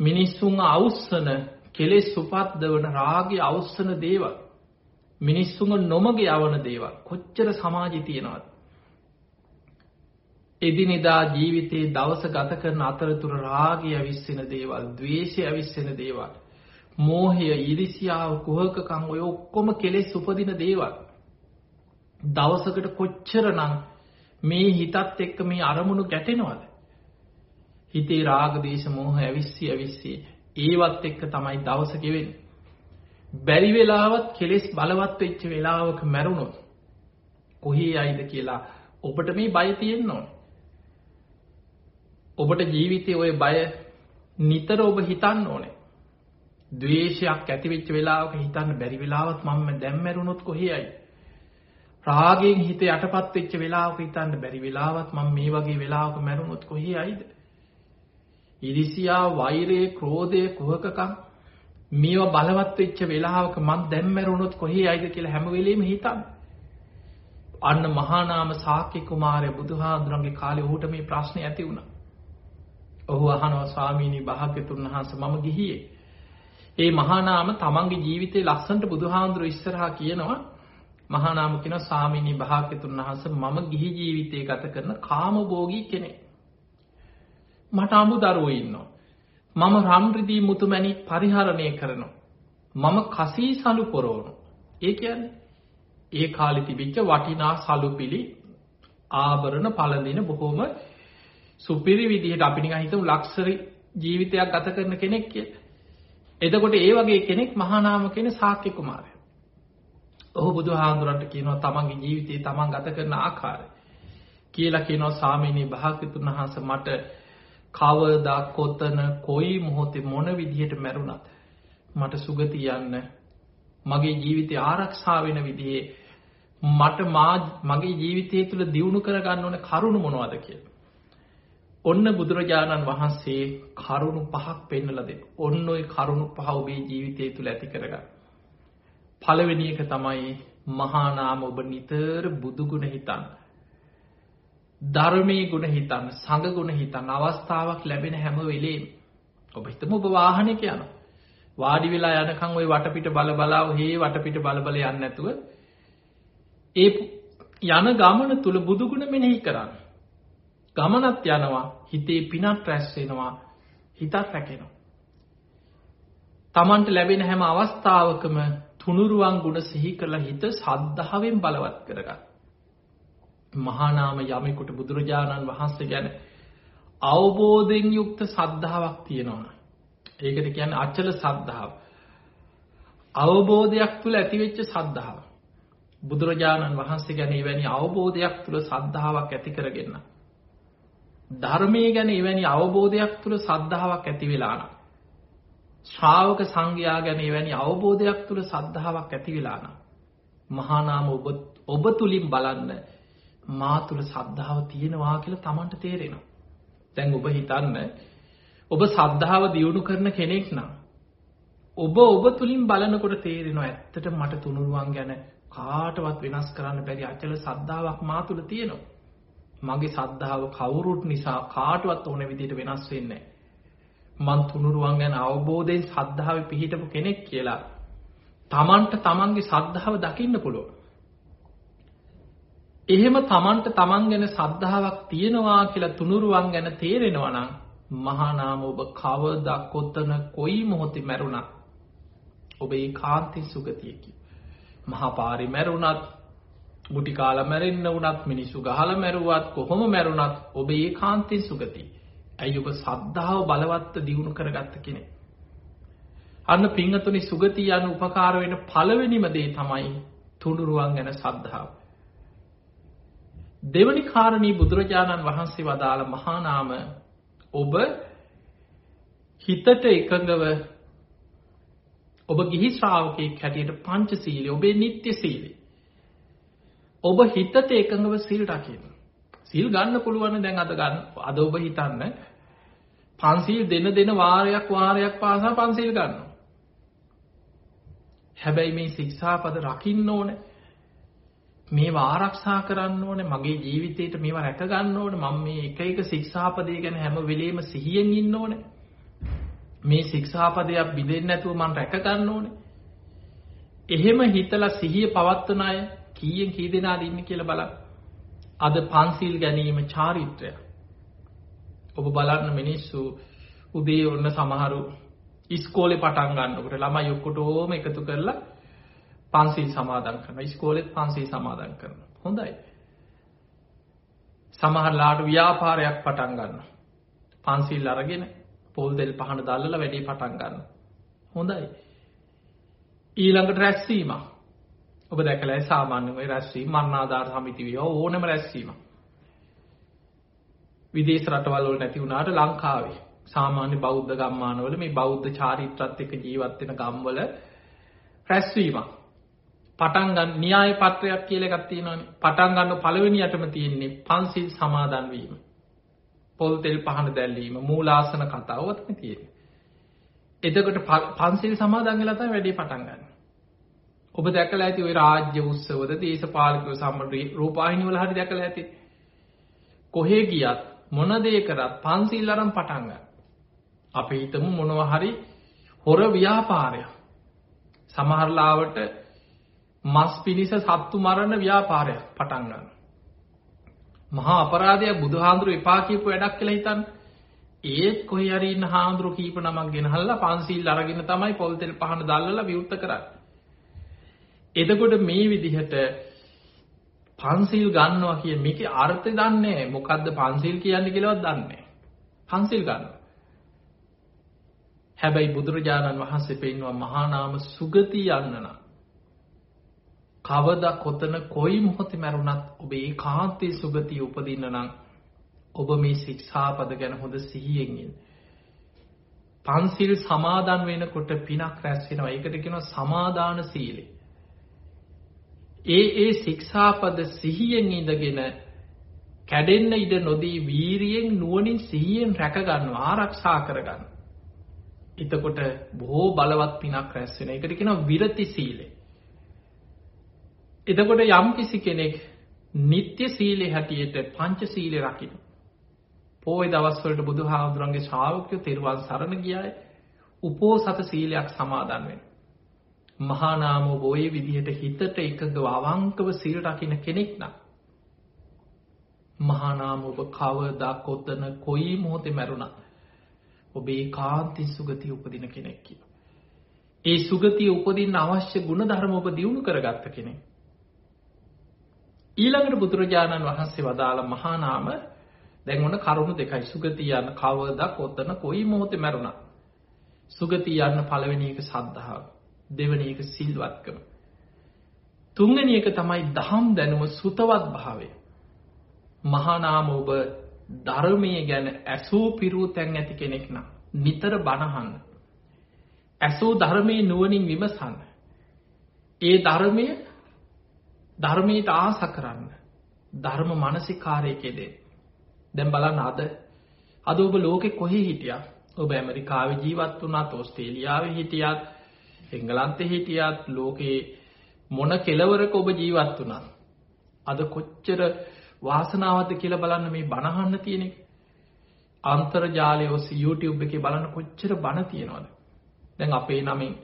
Speaker 1: මිනිස්සුන් අවුස්සන කෙලෙස් සුපත්ද වන රාගය අවස්සන දේවල් මිනිස්සුම නොමග යවන දේවල්. කොච්චර සමාජි තියෙනවත් එදිනෙදා ජීවිතයේ දවස ගත කරන අතරතුර රාගය ඇවිස්සෙන දේවල් දවේශය ඇවිස්සෙන දේවල් මෝහය ඉරිසියාව කුහකකං ඔය ඔක්කොම කෙලෙස් උපදින දේවල්. දවසකට කොච්චර නම් මේ හිතත් එක්ක මේ අරමුණු ගැටෙනවද? හිතේ රාගදේශ මෝහ ඇවිස්සි ඇවිස්සේ ඒවත් එක්ක තමයි දවස ගෙවෙන් බැරි වෙලාවත් කෙලෙස් බලවත් වෙච්ච වෙලාවක මැරුණොත් කොහේ අයිද කියලා ඔබට මේ බය තියෙන්න ඕන. ඔබට ජීවිතය ඔය බය නිතර ඔබ හිතන්න ඕනේ. දවේශයක් ඇතිවෙච්ච වෙලාවක හිතන්න බැරි වෙලාවත් මම දැම්මැරුණොත් කොහේයි රාගෙන් හිත යටපත් වෙච්ච වෙලාවක හිතන්න බැරි වෙලාවත් මම මේ වගේ වෙලාවක මැරුණොත් කොහේ අයිද ඉරිසියා වෛරයේ ක්‍රෝධය කුහකකම් මේවා බලවත් වෙච්ච වෙලාවක මං දැම්මැරුණොත් කොහේ අයිද කියලා හැමවෙලේම හිතන්න අන්න මහානාම සාක්‍ය කුමාරය බුදුහාදුරන්ගේ කාලෙ ඔහුට මේ ප්‍රශ්නය ඇති වුණ ඔහු අහනව ස්වාමීණී භාග්‍යතුන් වහන්ස මම ගිහියේ ඒ මහානාම තමන්ගේ ජීවිතය ලස්සන්ට බුදුහාන්දුර ඉස්සරහා කියනවා මහානාම කෙන සාමිනී භාග්‍යතුන් වහස මම ගිහි ජීවිතය ගත කරන කාමබෝගී කෙනෙ. මට අමු දරුව ඉන්නවා. මම රම්රිදී මුතුමැනි පරිහරණය කරනවා. මම කසී සලු පොරෝණු. ඒ කියන්නේ ඒ කාලි තිබිච්ච වටිනා සලුපිලි ආභරණ පලදින බොහෝම සුපිරි විදිහට අපිනි හිතම ලක්සරි ජීවිතයක් ගත කරන කෙනෙක් කිය. එතකොට ඒ වගේ කෙනෙක් මහානාම කෙන සාක්‍ය කුමාරය. ඔහු බුදු හාන්දුරන්ට කියනවා තමන්ගේ ජීවිතයේ තමන් ගත කරන ආකාරය. කියලා කියනවා සාමීනී භාග්‍යතුන් වහන්ස මට කවදා කොත්තන කොයි මොහොතේ මොන විදිහට මැරුණත් මට සුගති යන්න මගේ ජීවිතය ආරක්ෂා වෙන විදිහේ මට මගේ ජීවිතය තුළ දියුණු කරගන්න ඕන කරුණු මොනවද කිය. ඔන්න බුදුරජාණන් වහන්සේ කරුණු පහක් පෙන්නලද ඔන්න ඔයි කරුණු පහ ඔබේ ජීවිතය තුළ ඇති කරගන්න. පළවෙනි එක තමයි මහානාම ඔබ නිතර බුදුගුණ හිතන්න. ධර්මී ගුණ හිතන්න සඟ ගුණ හිතන්න අවස්ථාවක් ලැබෙන හැම වෙලේ ඔබ හිතම ඔබ වාහනක යන වාඩි වෙලා යනකං ඔය වටපිට බල බලාව හේ වටපිට බලබල යන්න ඇතුව ඒ යන ගමන තුළ බුදුගුණ මෙනෙහි කරන්න. ගමනත් යනවා හිතේ පිනත් රැස්වෙනවා හිතත් රැකෙනවා. තමන්ට ලැබෙන හැම අවස්ථාවකම තුනුරුවන් ගුණ සිහි කරලා හිත සද්ධාවෙන් බලවත් කරගන්න. මහානාම යමෙකුට බුදුරජාණන් වහන්සේ ගැන අවබෝධෙන් යුක්ත සද්ධාවක් තියෙනවා. ඒකට කියන්න අච්චල සද්ධාව. අවබෝධයක් තුළ ඇතිවෙච්ච සද්ධාව. බුදුරජාණන් වහන්සේ ගැන වැනි අවබෝධයක් තුළ සද්ධාවක් ඇති කරගන්න. ධර්මය ගැන එවැනි අවබෝධයක් තුළ සද්ධාවක් ඇති වෙලාන. ශ්‍රාවක සංඝයා ගැන එවැනි අවබෝධයක් තුළ සද්ධාාවක් ඇති වෙලා නම්. මහානාම ඔබ ඔබ තුළින් බලන්න මා තුළ සද්ධාව තියෙනවා කියල තමන්ට තේරෙනවා. දැන් ඔබ හිතන්න ඔබ සද්ධාව දියුණු කරන කෙනෙක් නම්. ඔබ ඔබ තුළින් බලනකොට තේරෙනවා ඇත්තට මට තුනුරුවන් ගැන කාටවත් වෙනස් කරන්න බැරි අචල සද්ධාවක් මා තුළ තියෙනවා. මගේ සද්ධාව කවුරුත් නිසා කාටවත් ඕන විදිට වෙනස් වෙන්නේ. මන් තුනුරුවන් ගැන අවබෝධයෙන් සද්ධාව පිහිටපු කෙනෙක් කියලා තමන්ට තමන්ගේ සද්ධාව දකින්න පුළුව. එහෙම තමන්ට තමන් ගැන සද්ධාවක් තියෙනවා කියලා තුනුරුවන් ගැන තේරෙනවනම් මහානාම ඔබ කවදක් කොත්තන කොයි මොහොති මැරුණක් ඔබ ඒ කාන්ති සුගතියකි. මහපාරි මැරුණත් ගුටිකාල මැරෙන්න්න වනත් මිනිස්සු ගහල මැරුවත් කොහොම මැරුණත් ඔබ ඒ කාන්තින් සුගති. ඇයි ඔබ සද්ධාව බලවත්ත දියුණු කරගත්ත කෙනෙ. අන්න පිංහතුනි සුගති යන උපකාර වෙන පළවෙනිම දේ තමයි තුඩුරුවන් ගැන සද්ධාව. දෙවනි කාරණී බුදුරජාණන් වහන්සේ වදාළ මහානාම ඔබ හිතට එකඟව ඔබ ගිහි ශ්‍රාවකයෙක් හැටියට පංච සීලය ඔබේ නිත්‍ය සීලේ. ඔබ හිතට එකඟව සිල් රකින්න. සිල් ගන්න පුළුවන් දැන් අද ගන්න අද ඔබ හිතන්න පන්සිල් දෙන දෙන වාරයක් වාරයක් පාසා පන්සිල් ගන්න. හැබැයි මේ ශික්ෂාපද රකින්න ඕන මේ ආරක්ෂා කරන්න ඕන මගේ ජීවිතයට මේවා රැකගන්න ඕන මම මේ එක එක ශික්ෂාපදය ගැන හැම වෙලේම සිහියෙන් ඉන්න ඕනේ. මේ ශික්ෂාපදයක් බිඳෙන් නැතුව මන් රැකගන්න ඕන. එහෙම හිතලා සිහිය පවත්වන අය කීයෙන් කී දෙනා ඉන්න කියල බල අද පන්සිල් ගැනීම චාරිත්‍රය. ඔබ බලන්න මිනිස්සු උදේ ඔන්න සමහරු ඉස්කෝලෙ පටන් ගන්නකට ළම යොක්කොට ඕම එකතු කරලා පන්සිල් සමාදන් කරන ස්කෝලෙත් පන්සිල් සමාදන් කරන හොඳයි. සමහරලාට ව්‍යාපාරයක් පටන් ගන්න පන්සිල් අරගෙන පොල් දෙල් පහන දල්ල වැඩි පටන් ගන්න. හොඳයි. ඊළඟට රැස්වීම. ඔබ දැකලයි සාමාන්‍යවයි රැස්වී මන්නාධාර සමිතිවිය ඕනම රැස්වීම. විදේශ රටවල්වල නැති වුණට ලංකාවේ. සාමාන්‍ය බෞද්ධ ගම්මානවල මේ බෞද්ධ චාරිත්‍රත් එක ජීවත්වෙන ගම්වල රැස්වීම. පටන්ගන් න්‍යාය පත්‍රයක් කියල ගත්තියනවන පටන්ගන්න පළවෙනියටම තියෙන්නේ පන්සිල් සමාදන්වීම. පොල් තෙල් පහන දැල්ලීම මූලාසන කතාවත්ම තියෙන. එතකට පන්සිල් සමාදංගලත වැඩි පටන්ගන්න. ඔබ දැකල ඇති ඔයි රාජ්‍ය උත්සවද දේශපාලකව සම්මට රූපාහිනිවල හරි දැකල ඇති. කොහේ ගියත් මොනදේ කරත් පන්සිල් අරම් පටන්ග. අප හිතමු මොනවහරි හොර ව්‍යාපාරය. සමහරලාවට මස් පිණිස සත්තු මරණ ව්‍යාපාරයක් පටන්ගන්න. මහා අපරාධයක් බුදුහාන්දුරු එපා කියපු වැඩක් කියලා හිතන්න. ඒත් කොහේ හරි ඉන්න හාමුදුරු කීප නමක් ගෙනහල්ලා පන්සිල් අරගෙන තමයි පොල් තෙල් පහන දැල්ලලා විවෘත කරන්නේ. එතකොට මේ විදිහට පන්සිල් ගන්නවා කිය මේකේ අර්ථය දන්නේ මොකද්ද පන්සිල් කියන්නේ කියලාවත් දන්නේ පන්සිල් ගන්නවා. හැබැයි බුදුරජාණන් වහන්සේ පෙන්වුවා මහා නාම සුගති යන්න නම් කවද කොතන කොයි මොහොතේ මැරුණත් ඔබ ඒ කාන්තේ සුගතිය උපදින්න නම් ඔබ මේ ශික්ෂාපද ගැන හොඳ සිහියෙන් ඉන්න. පන්සිල් සමාදන් වෙනකොට පිනක් රැස් වෙනවා. ඒකට කියනවා සමාදාන සීලය. ඒ ඒ ශික්ෂාපද සිහියෙන් ඉඳගෙන කැඩෙන්න ඉඩ නොදී වීරියෙන් නුවණින් සිහියෙන් රැකගන්නවා ආරක්ෂා කරගන්න. එතකොට බොහෝ බලවත් පිනක් රැස් වෙන. ඒකට කියනවා විරති සීලය. එතකොට යම් කිසි කෙනෙක් නිත්‍ය සීලේ හැටියට පංච සීලේ රකින්න. පෝය දවස්වලට බුදු හාමුදුරන්ගේ ශ්‍රාවකයෝ තෙරුවන් සරණ ගියාය උපෝසත සීලයක් සමාදන් වෙන. මහානාමෝ බොයේ විදිහට හිතට එකඟව අවංකව සීල් රකින්න කෙනෙක් නම්. මහානාම ඔබ කවදා කොත්තන කොයි මොහොතේ මැරුණා. ඔබේ කාන්තින් සුගතිය උපදින කෙනෙක් කිය. ඒ සුගතිය උපදින්න අවශ්‍ය ගුණ ධර්ම ඔබ දියුණු කරගත්ත කෙනෙක්. ඊළඟට බුදුරජාණන් වහන්සේ වදාළ මහානාම දැන් ඔන්න කරුණු දෙකයි සුගතිය යන්න කවදක් ඔත්තන කොයි මොහොතේ මැරුණා. සුගතිය යන්න පළවෙනි එක සද්ධාව. දෙවෙනි එක සිල්වත්කම. තුන්වෙනි එක තමයි දහම් දැනුම සුතවත් භාවය. මහානාම ඔබ ධර්මයේ ගැන ඇසූ පිරූ තැන් ඇති කෙනෙක් නම් නිතර බණහන්න. ඇසූ ධර්මය නුවනින් විමසන්න. ඒ ධර්මය ධර්මයට ආස කරන්න. ධර්ම මනසිකාරයකෙදේ. දැම් බලන්න අද. අද ඔබ ලෝකෙ කොහෙ හිටිය? ඔබ ඇමරිකාව ජීවත් වනාත් ඔස්ටේලියාව හිටියත් එංගලන්ත හිටියත් ලෝකයේ මොන කෙලවරක ඔබ ජීවත් වනා. අද කොච්චර වාසනාවද කියල බලන්න මේ බණහන්න තියෙනෙ අන්තර්ජාලය ඔස් YouTube එක බලන්න කොච්චර බණ තියෙනවාද? දැන් අපේ නමින්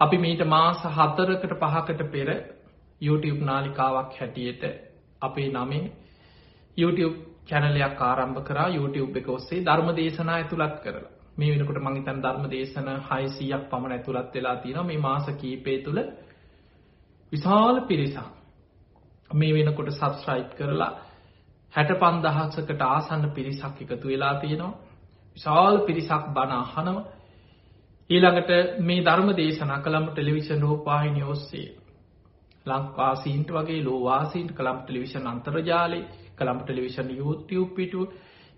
Speaker 1: අපි මීට මාස හතරකට පහකට පෙර YouTube නාලිකාවක් හැටියට අපේ නමින් YouTube චැනලයක් ආරම්භ කරා. YouTube එක ඔස්සේ ධර්ම දේශනා ඇතුළත් කරලා. මේ වෙනකොට මංහිතන් ධර්ම දේශන හයිසීයක් පමණ ඇතුළත් වෙලා තියෙන මේ මාස කීපේ තුළ විශාල පිරිසක් මේ වෙනකොට සබස්්‍රයිප් කරලා හැට පන්දහක්සකට ආසන්න පිරිසක් එකතු වෙලා තියෙනවා. විශාල පිරිසක් බණ අහනව. ඊළඟට මේ ධර්ම දේශනා කළම ටෙලිවිෂන් රෝපාහිනි ඔස්සේ ලංකාසීන්ට වගේ ලෝවාසීන්ට කළම් ටෙලිවිෂන් අන්තර්ජාලය කළම් ටෙලිවිෂන් YouTube පිටුව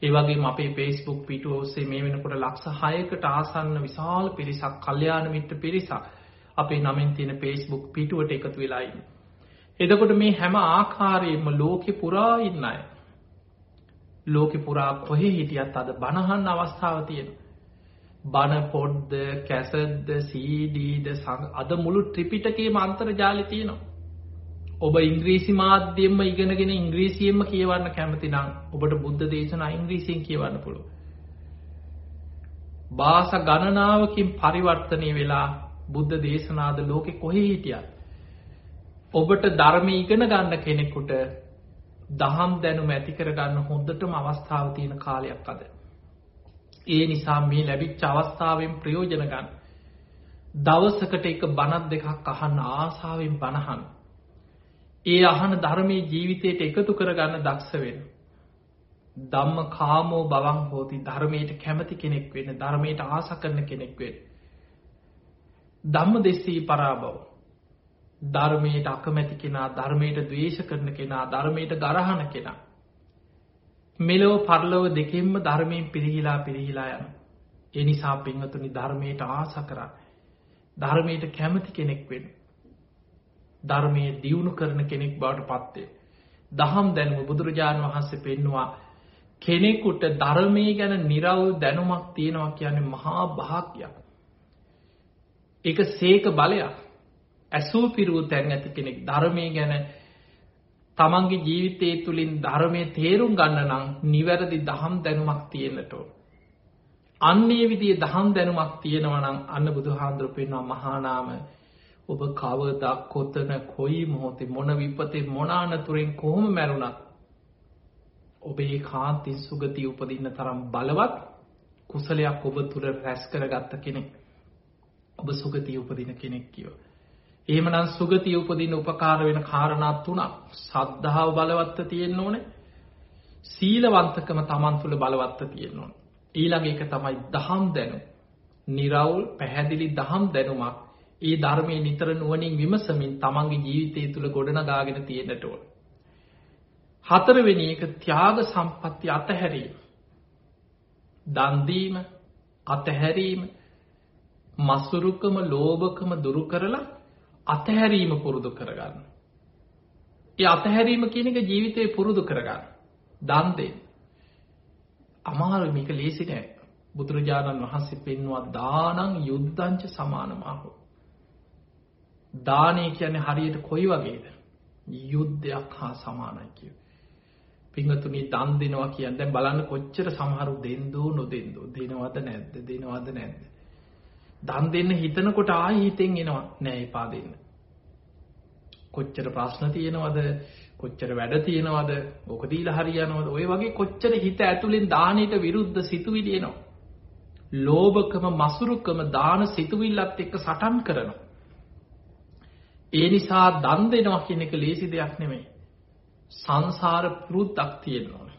Speaker 1: ඒවගේ අපේ පේස්බුක් පිටුව ඔස්සේ මේ වෙනකොට ලක්ෂ හයකට ආසන්න විශාල පිරිසක් කල්්‍යයාන මිට්ට පිරිසක් අපේ නමින් තියෙන පේස්බුක් පිටුවට එකතු වෙලායින්න. එදකොට මේ හැම ආකාරයෙන්ම ලෝකෙ පුරා ඉන්න අය. ලෝකෙ පුරා කොහෙ හිටියත් අද බණහන් අවස්ථාව තියෙන. බණ පොඩ්ද කැසද්ද සීඩීද අද මුළු ත්‍රිපිටකේ මන්තර ජාලි තියෙනවා. ඔබ ඉංග්‍රීසි මාධ්‍යයෙන්ම ඉගෙනගෙන ඉංග්‍රීසියෙන්ම කියවන්න කැමති නම් ඔබට බුද්ධ දේශන ඉංග්‍රීසියෙන් කියවන්න පුළුව. බාස ගණනාවකින් පරිවර්තනය වෙලා බුද්ධ දේශනාද ලෝකෙ කොහෙ හිටියත්. ඔබට ධර්ම ඉගෙන ගන්න කෙනෙකුට දහම් දැනුම ඇතිකර ගන්න හොඳටම අවස්ථාව තියෙන කාලයක් අද. ඒ නිසා මේ ලැබිච්ච අවස්ථාවෙන් ප්‍රයෝජන ගන්න. දවසකට එක බනත් දෙකක් අහන්න ආසාාවෙන් බණහන්. ඒ අහන ධර්මය ජීවිතයට එකතු කරගන්න දක්ෂ වෙන. දම්ම කාමෝ බවන් හෝති ධර්මයට කැමති කෙනෙක් වෙන ධර්මයට ආස කරන කෙනෙක් වෙන. දම්ම දෙස්සී පරාබව. ධර්මයට අකමැති කෙනා ධර්මයට දවේශ කරන කෙනා ධර්මයට ගරහන කෙනා. මෙලොව පරලොව දෙකෙන්ම ධර්මයෙන් පිරිහිලා පිරිහිලා යන. එනිසා පිංහතුනි ධර්මයට ආස කරන්න. ධර්මයට කැමති කෙනෙක් වෙන. ධර්මය දියුණු කරන කෙනෙක් බවට පත්වේ. දහම් දැනුම බුදුරජාණන් වහන්සේ පෙන්නවා කෙනෙකුට ධර්මය ගැන නිරවුල් දැනුමක් තියෙනවා කියන්නේ මහා භාග්‍යයක්. එක සේක බලයක් ඇසූ පිරූ තැන් ඇති කෙනෙක් ධර්මය ගැන තමන්ගේ ජීවිතය තුළින් ධර්මය තේරුම් ගන්න නම් නිවැරදි දහම් දැනුමක් තියෙනටෝ. අන්නේ විදිේ දහම් දැනුමක් තියෙනවනම් අන්න බුදු හාන්දුර පෙන්වා මහානාම ඔබ කවදක් කොත්තන කොයි මොහොතේ මොන විපතේ මොනානතුරෙන් කොහොම මැරුණත් ඔබේ කාන්තින් සුගතිය උපදින්න තරම් බලවත් කුසලයක් ඔබ තුර රැස් කරගත්ත කෙනෙක් ඔබ සුගතිය උපදින කෙනෙක් කියව. එහෙමනම් සුගතිය උපදින්න උපකාර වෙන කාරණත් තුනක් සද්ධාව බලවත්ත තියෙන්න්න ඕන සීලවන්තකම තමන් තුළ බලවත්ත තියෙන්න්න ඕන. ඊළඟ එක තමයි දහම් දැනු. නිරවුල් පැහැදිලි දහම් දැනුමක් ඒ ධර්මය නිතර නුවනින් විමසමින් තමන්ගේ ජීවිතය තුළ ගොඩනගාගෙන තියෙනට ඕන. හතරවෙනි එක ත්‍යාග සම්පත්ති අතහැරීම. දන්දීම අතහැරීම මස්සුරුකම ලෝභකම දුරු කරලා අතහැරීම පුරුදු කරගන්න. ඒ අතහැරීම කියන එක ජීවිතය පුරුදු කරගන්න. දන්දේ. අමාරු මේක ලේසි නෑ. බුදුරජාණන් වහන්සේ පෙන්වා දානං යුද්ධංච සමානමාහෝ. දානය කියන්නේ හරියට කොයි වගේද. යුද්ධයක් හා සමානයි කිය. පිංහතුනි දන් දෙනවා කියන්න දැන් බලන්න කොච්චර සමහරු දෙන්දූ නොදෙන්දූ දෙනවද නැද්ද දෙනවද නැද්ද. දන් දෙන්න හිතනකොට ආය හිතෙන් එනවා නෑ එපා දෙන්න. කොච්චර ප්‍රශ්න තියෙනවද කොච්චර වැඩ තියෙනවද ඕකදීල හරියනවද ඔය වගේ කොච්චර හිත ඇතුළෙන් දානයට විරුද්ධ සිතුවිලියනවා. ලෝභකම මසුරුකම දාන සිතුවිල්ලත් එක්ක සටන් කරනවා. ඒ නිසා දන් දෙනවා කියන එක ලේසි දෙයක් නෙමෙයි. සංසාර පුරුද්දක් තියෙන්න ඕන.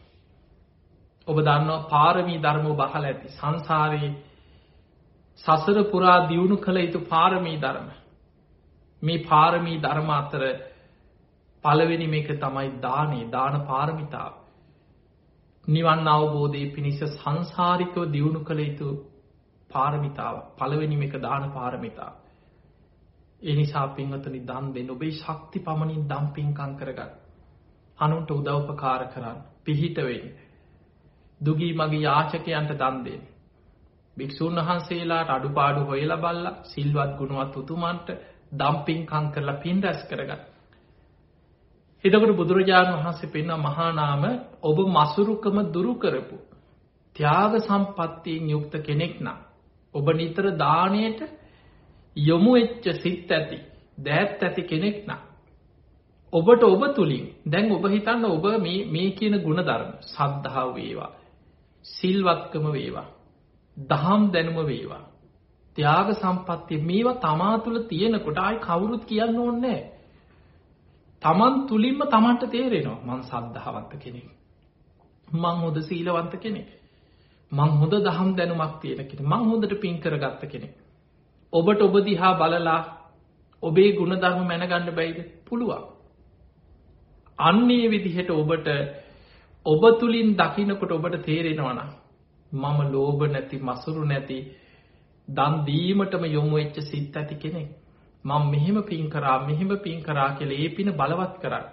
Speaker 1: ඔබ දන්නවා පාරමී ධර්මෝ බහල ඇති සංසාරයේ සසර පුරා දියුණු කළ යුතු පාරමී ධර්ම. මේ පාරමී ධර්ම අතර පළවෙනි මේක තමයි දානේ දාන පාරමිතාව. නිවන් අවබෝධය පිණිස සංසාරිකව දියුණු කළ යුතු පාරමිතාව පළවෙනිම එක දාන පාරමිතා. එනිසා පින්වතුනි දන් දෙන්න ඔබේ ශක්ති පමණින් දම් පින්කම් කරගන්න. අනුන්ට උදව්පකාර කරන්න පිහිට වෙන්න. දුගී මගේ යාචකයන්ට දන් දෙන්න. භික්ෂූන් වහන්සේලාට අඩුපාඩු හොයලා බලලා සිල්වත් ගුණවත් උතුමන්ට දම් පින්කම් කරලා පින් රැස් කරගන්න. එතකොට බුදුරජාණන් වහන්සේ පෙන්වන මහා නාම ඔබ මසුරුකම දුරු කරපු ත්‍යාග සම්පත්තියෙන් යුක්ත කෙනෙක් නම් ඔබ නිතර දාණයට යොමු වෙච්ච සිත් ඇති දෑත් ඇති කෙනෙක් නම්. ඔබට ඔබ තුලින් දැන් ඔබ හිතන්න ඔබ මේ මේ කියන ಗುಣධර්ම සද්ධාව වේවා සිල්වත්කම වේවා දහම් දැනුම වේවා ත්‍යාග සම්පත්තිය මේවා තමා තුළ තියෙනකොට ආයි කවුරුත් කියන්න ඕනේ තමන් තුලින්ම තමන්ට තේරෙනවා මං සද්ධාවන්ත කෙනෙක් මං හොඳ සීලවන්ත කෙනෙක් මං හොඳ දහම් දැනුමක් තියෙන කෙනෙක් මං හොඳට පින් කරගත්ත කෙනෙක්. ඔබට ඔබ දිහා බලලා ඔබේ ගුණධර්ම මැනගන්න බැයිද? පුළුවන්. අන්නේ විදිහට ඔබට ඔබ තුළින් දකිනකොට ඔබට තේරෙනවන මම ලෝභ නැති මසුරු නැති දන් දීමටම යොමු වෙච්ච සිත් ඇති කෙනෙක්. මම මෙහෙම පින් කරා මෙහෙම පින් කරා කියලා ඒ පින බලවත් කරා.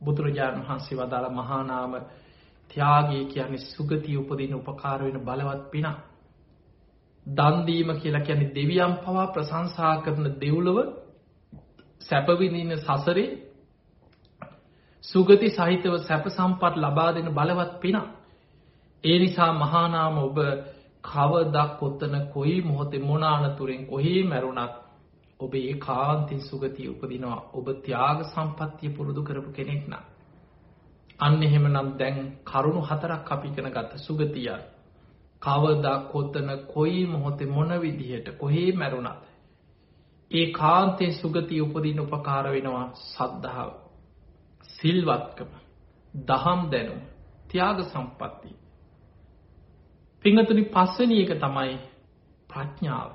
Speaker 1: බුදුරජාණන් වහන්සේ වදාළ මහා නාම ත්‍යාගය කියන්නේ සුගතිය උපදින උපකාර වෙන බලවත් පිනක්. දන්දීම කියලා කියන්නේ දෙවියන් පවා ප්‍රශංසා කරන දෙව්ලොව සැපවිඳින සසරේ සුගති සහිතව සැප සම්පත් ලබා දෙන බලවත් පින. ඒ නිසා මහානාම ඔබ කවදක් කොත්තන කොයි මොහොතේ මොනානතුරෙන් කොහේ මැරුණත් ඔබ ඒ කාන්තින් සුගතිය උපදිනවා ඔබ ත්‍යාග සම්පත්තිය පුරුදු කරපු කෙනෙක් නම්. අන්න එහෙමනම් දැන් කරුණු හතරක් අපි ඉගෙන ගත්ත සුගතියයි කවදා කොතන කොයි මොහොතේ මොන විදිහට කොහේ මැරුණත් ඒ කාන්තේ සුගතිය උපදින්න උපකාර වෙනවා සද්ධාව සිල්වත්කම දහම් දැනුම ත්‍යාග සම්පත්තිය පිංහතුනි පස්වනි එක තමයි ප්‍රඥාව.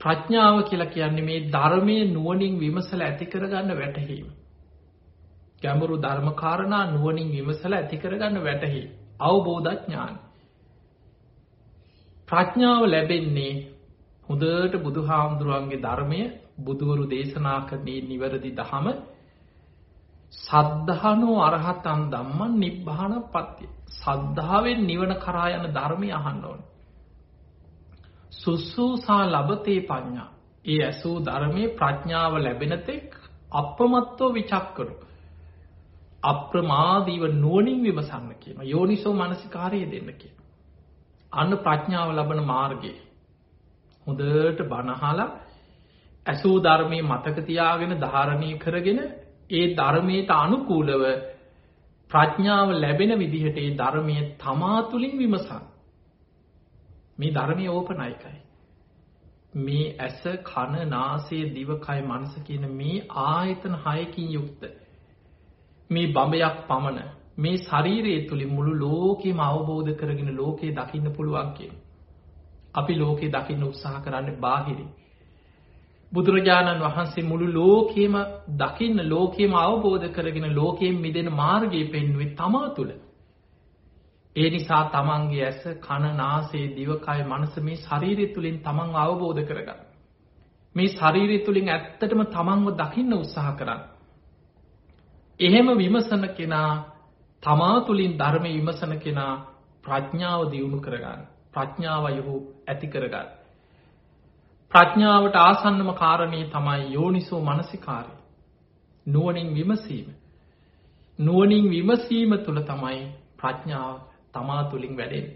Speaker 1: ප්‍රඥාව කියලා කියන්නේ මේ ධර්මය නුවනින් විමසල ඇති කරගන්න වැටහීම. ගැඹුරු ධර්මකාරණා නුවනින් විමසල ඇති කරගන්න වැටහි අවබෝධඥාන. ප්‍රඥාව ලැබෙන්නේ හොඳට බුදු හාමුදුරුවන්ගේ ධර්මය බුදුවරු දේශනා කරන්නේ නිවැරදි දහම සද්ධානෝ අරහතන් දම්මන් නිබ්බාන පත්තිය. සද්ධාවෙන් නිවන කරා යන ධර්මය අහන්න ඕන. සුස්සූසා ලබතේ පඥා. ඒ ඇසූ ධර්මය ප්‍රඥාව ලැබෙනතෙක් අපමත්තෝ විචක්කරු. අප්‍රමාදීව නුවනින් විමසන්න කියන යෝනිසෝ මනසිකාරය දෙන්න කිය. අන්න ප්‍රඥාව ලබන මාර්ගයේ. හොඳට බණහලා ඇසූ ධර්මය මතකතියාගෙන ධාරණය කරගෙන ඒ ධර්මයට අනුකූලව ප්‍රඥාව ලැබෙන විදිහට ඒ ධර්මය තමා තුළින් විමසන්. මේ ධර්මය ඕපනයිකයි. මේ ඇස කණ නාසේ දිවකය මනස කියන මේ ආයතන හයකින් යුක්ත. මේ බඹයක් පමණ මේ ශරීරයේ තුළින් මුළු ලෝකෙම අවබෝධ කරගෙන ලෝකයේ දකින්න පුළුවන් කිය. අපි ලෝකේ දකින්න උත්සාහ කරන්න බාහිරි. බුදුරජාණන් වහන්සේ මුළු ලෝකේම දකින්න ලෝකේම අවබෝධ කරගෙන ලෝකයෙන් මිදෙන මාර්ගය පෙන්නුවේ තමා තුළ. ඒ නිසා තමන්ගේ ඇස කණනාසේ දිවකය මනස මේ ශරීරය තුළින් තමන් අවබෝධ කරගන්න. මේ ශරීරය තුළින් ඇත්තටම තමන්ව දකින්න උත්සාහ කරන්න. එහෙම විමසන කෙනා තමා තුළින් ධර්මය විමසන කෙනා ප්‍රඥාව දියුණු කරගන්න ප්‍රඥාව යොහු ඇති කරගන්න. ප්‍රඥාවට ආසන්නම කාරණය තමයි යෝනිසෝ මනසිකාරය. නුවනින් විමසීම. නුවනින් විමසීම තුළ තමයි ප්‍රඥාව තමා තුළින් වැඩෙන්.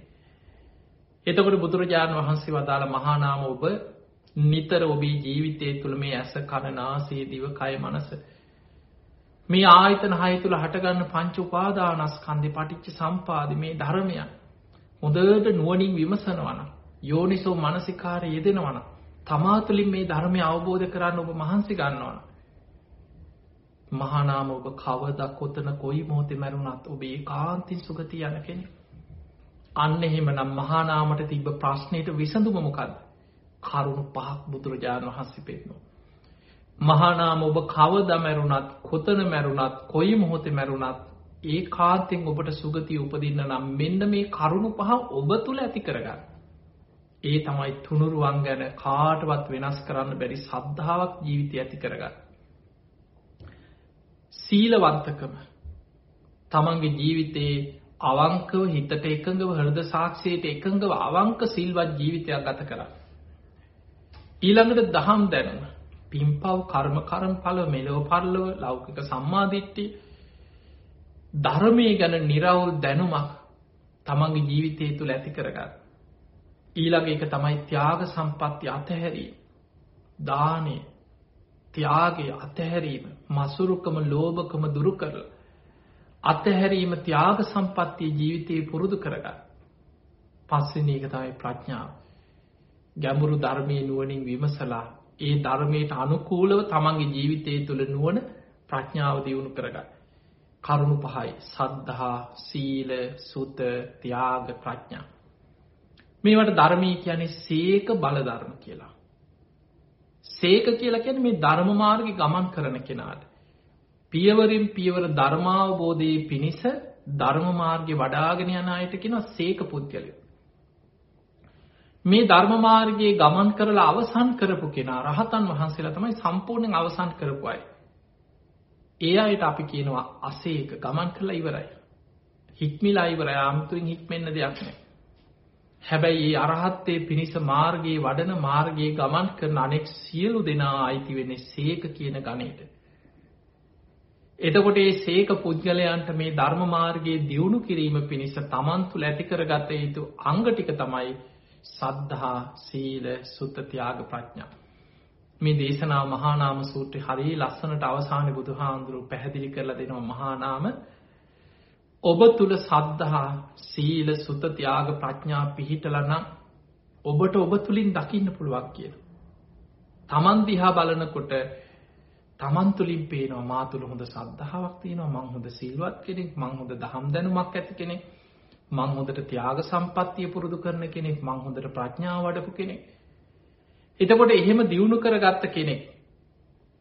Speaker 1: එතකොට බුදුරජාණන් වහන්සේ වදාළ මහානාම ඔබ නිතර ඔබේ ජීවිතය තුළ මේ ඇස කණනාසේ දිව කය මනස මේ ආයතන හය තුළ හටගන්න පංච උපාදානස්කන්ධි පටිච්ච සම්පාද මේ ධර්මයන් හොඳට නුවනින් විමසනවන යෝනිසෝ මනසිකාර යෙදෙනවන තමාතුලින් මේ ධර්මය අවබෝධ කරන්න ඔබ මහන්සි ගන්නවන මහනාම ඔබ කවදක් කොතන කොයි මොහොතෙ මැරුණත් ඔබේ කාන්තින් සුගති යන කෙනෙ අන්න එහෙම නම් මහානාමට තිබ්බ ප්‍රශ්නයට විසඳුම මොකද කරුණු පහක් බුදුරජාණන් වහන්සේ පෙන්නවා මහානාම ඔබ කවද මැරුණත් කොතන මැරුණත් කොයි මොහොතේ මැරුණත් ඒ කාන්තෙන් ඔබට සුගතිය උපදින්න නම් මෙන්න මේ කරුණු පහ ඔබ තුළ ඇති කරගන්න. ඒ තමයි තුනුරුවන් ගැන කාටවත් වෙනස් කරන්න බැරි සද්ධාවක් ජීවිතය ඇති කරගන්න. සීලවන්තකම තමන්ගේ ජීවිතයේ අවංකව හිතට එකඟව හෘද සාක්ෂයට එකඟව අවංක සිල්වත් ජීවිතයක් ගත කර. ඊළඟට දහම් දැනුම පිම්පව් කර්ම කරම් පල මෙලෝ පරලව ලෞකික සම්මාධිට්ටි ධර්මය ගැන නිරවුල් දැනුමක් තමන්ගේ ජීවිතය තුළ ඇති කරගන්න. ඊළඟ එක තමයි ත්‍යාග සම්පත්ති අතහැරීම. දානය ත්‍යාගේ අතහැරීම මසුරුකම ලෝභකම දුරු කරල අතහැරීම ත්‍යාග සම්පත්තිය ජීවිතයේ පුරුදු කරගන්න. පස්සෙන එක තමයි ප්‍රඥාව. ගැඹුරු ධර්මය නුවනින් විමසලා ඒ ධර්මයට අනුකූලව තමන්ගේ ජීවිතය තුළ නුවන ප්‍රඥාව දියුණු කරගන්න කරුණු පහයි සද්ධහා සීල සුත ත්‍යාග ප්‍රඥා මේවට ධර්මී කියන්නේ සේක බලධර්ම කියලා. සේක කියලා කියන මේ ධර්ම මාර්ග ගමන් කරන කෙනාට. පියවරින් පියවර ධර්මාවබෝධයේ පිණිස ධර්ම මාර්ගය වඩාගෙන යන අයට කෙන සේක පුද්ගලය. මේ ධර්මමාර්ගයේ ගමන් කරලා අවසන් කරපු කෙනා රහතන් වහන්සේලා තමයි සම්පූර්ණයෙන් අවසන් කරපුයි. ඒ අයට අපි කියනවා අසේක ගමන් කරලා ඉවරයි. හික්මිලා ඉවරයි ආමතුරින් හික්මෙන්න දෙයක් නෑ. හැබැයි ඒ අරහත්තේ පිණිස මාර්ගයේ වඩන මාර්ගයේ ගමන් කරන අනෙක් සියලු දෙනා අයිති වෙන්නේ සේක කියන ගණයට. එතකොට ඒ සේක පුද්ගලයන්ට මේ ධර්ම මාර්ගයේ දියුණු කිරීම පිණිස තමන් තුළ ඇතිකරගත යුතු අංගටික තමයි සද්ධහා සීල සුත්තතියාග ප්‍රඥා. මේ දේශනා මහානාම සූත්‍රය හරි ලස්සනට අවසාන බුදු හාන්දුරු පැහැදිලි කරලා දෙනවා මහානාම ඔබ තුළ සද්ධහා සීල සුත තියාග ප්‍රඥා පිහිටලනම් ඔබට ඔබ තුළින් දකින්න පුළුවක් කියන. තමන් දිහා බලනකොට තමන් තුළින් පේනවා මා තුළ හොඳ සද්ධාවක් තියෙනවා මං හොඳ සිල්වත් කෙනෙක් මං හොඳ දහම් දැනුමක් ඇති කෙනෙක් මං හොඳට ත්‍යාග සම්පත්තිය පුරුදු කරන කෙනෙක් මං හොඳට ප්‍රඥාව වඩපු කෙනෙක්. එතකොට එහෙම දියුණු කරගත්ත කෙනෙක්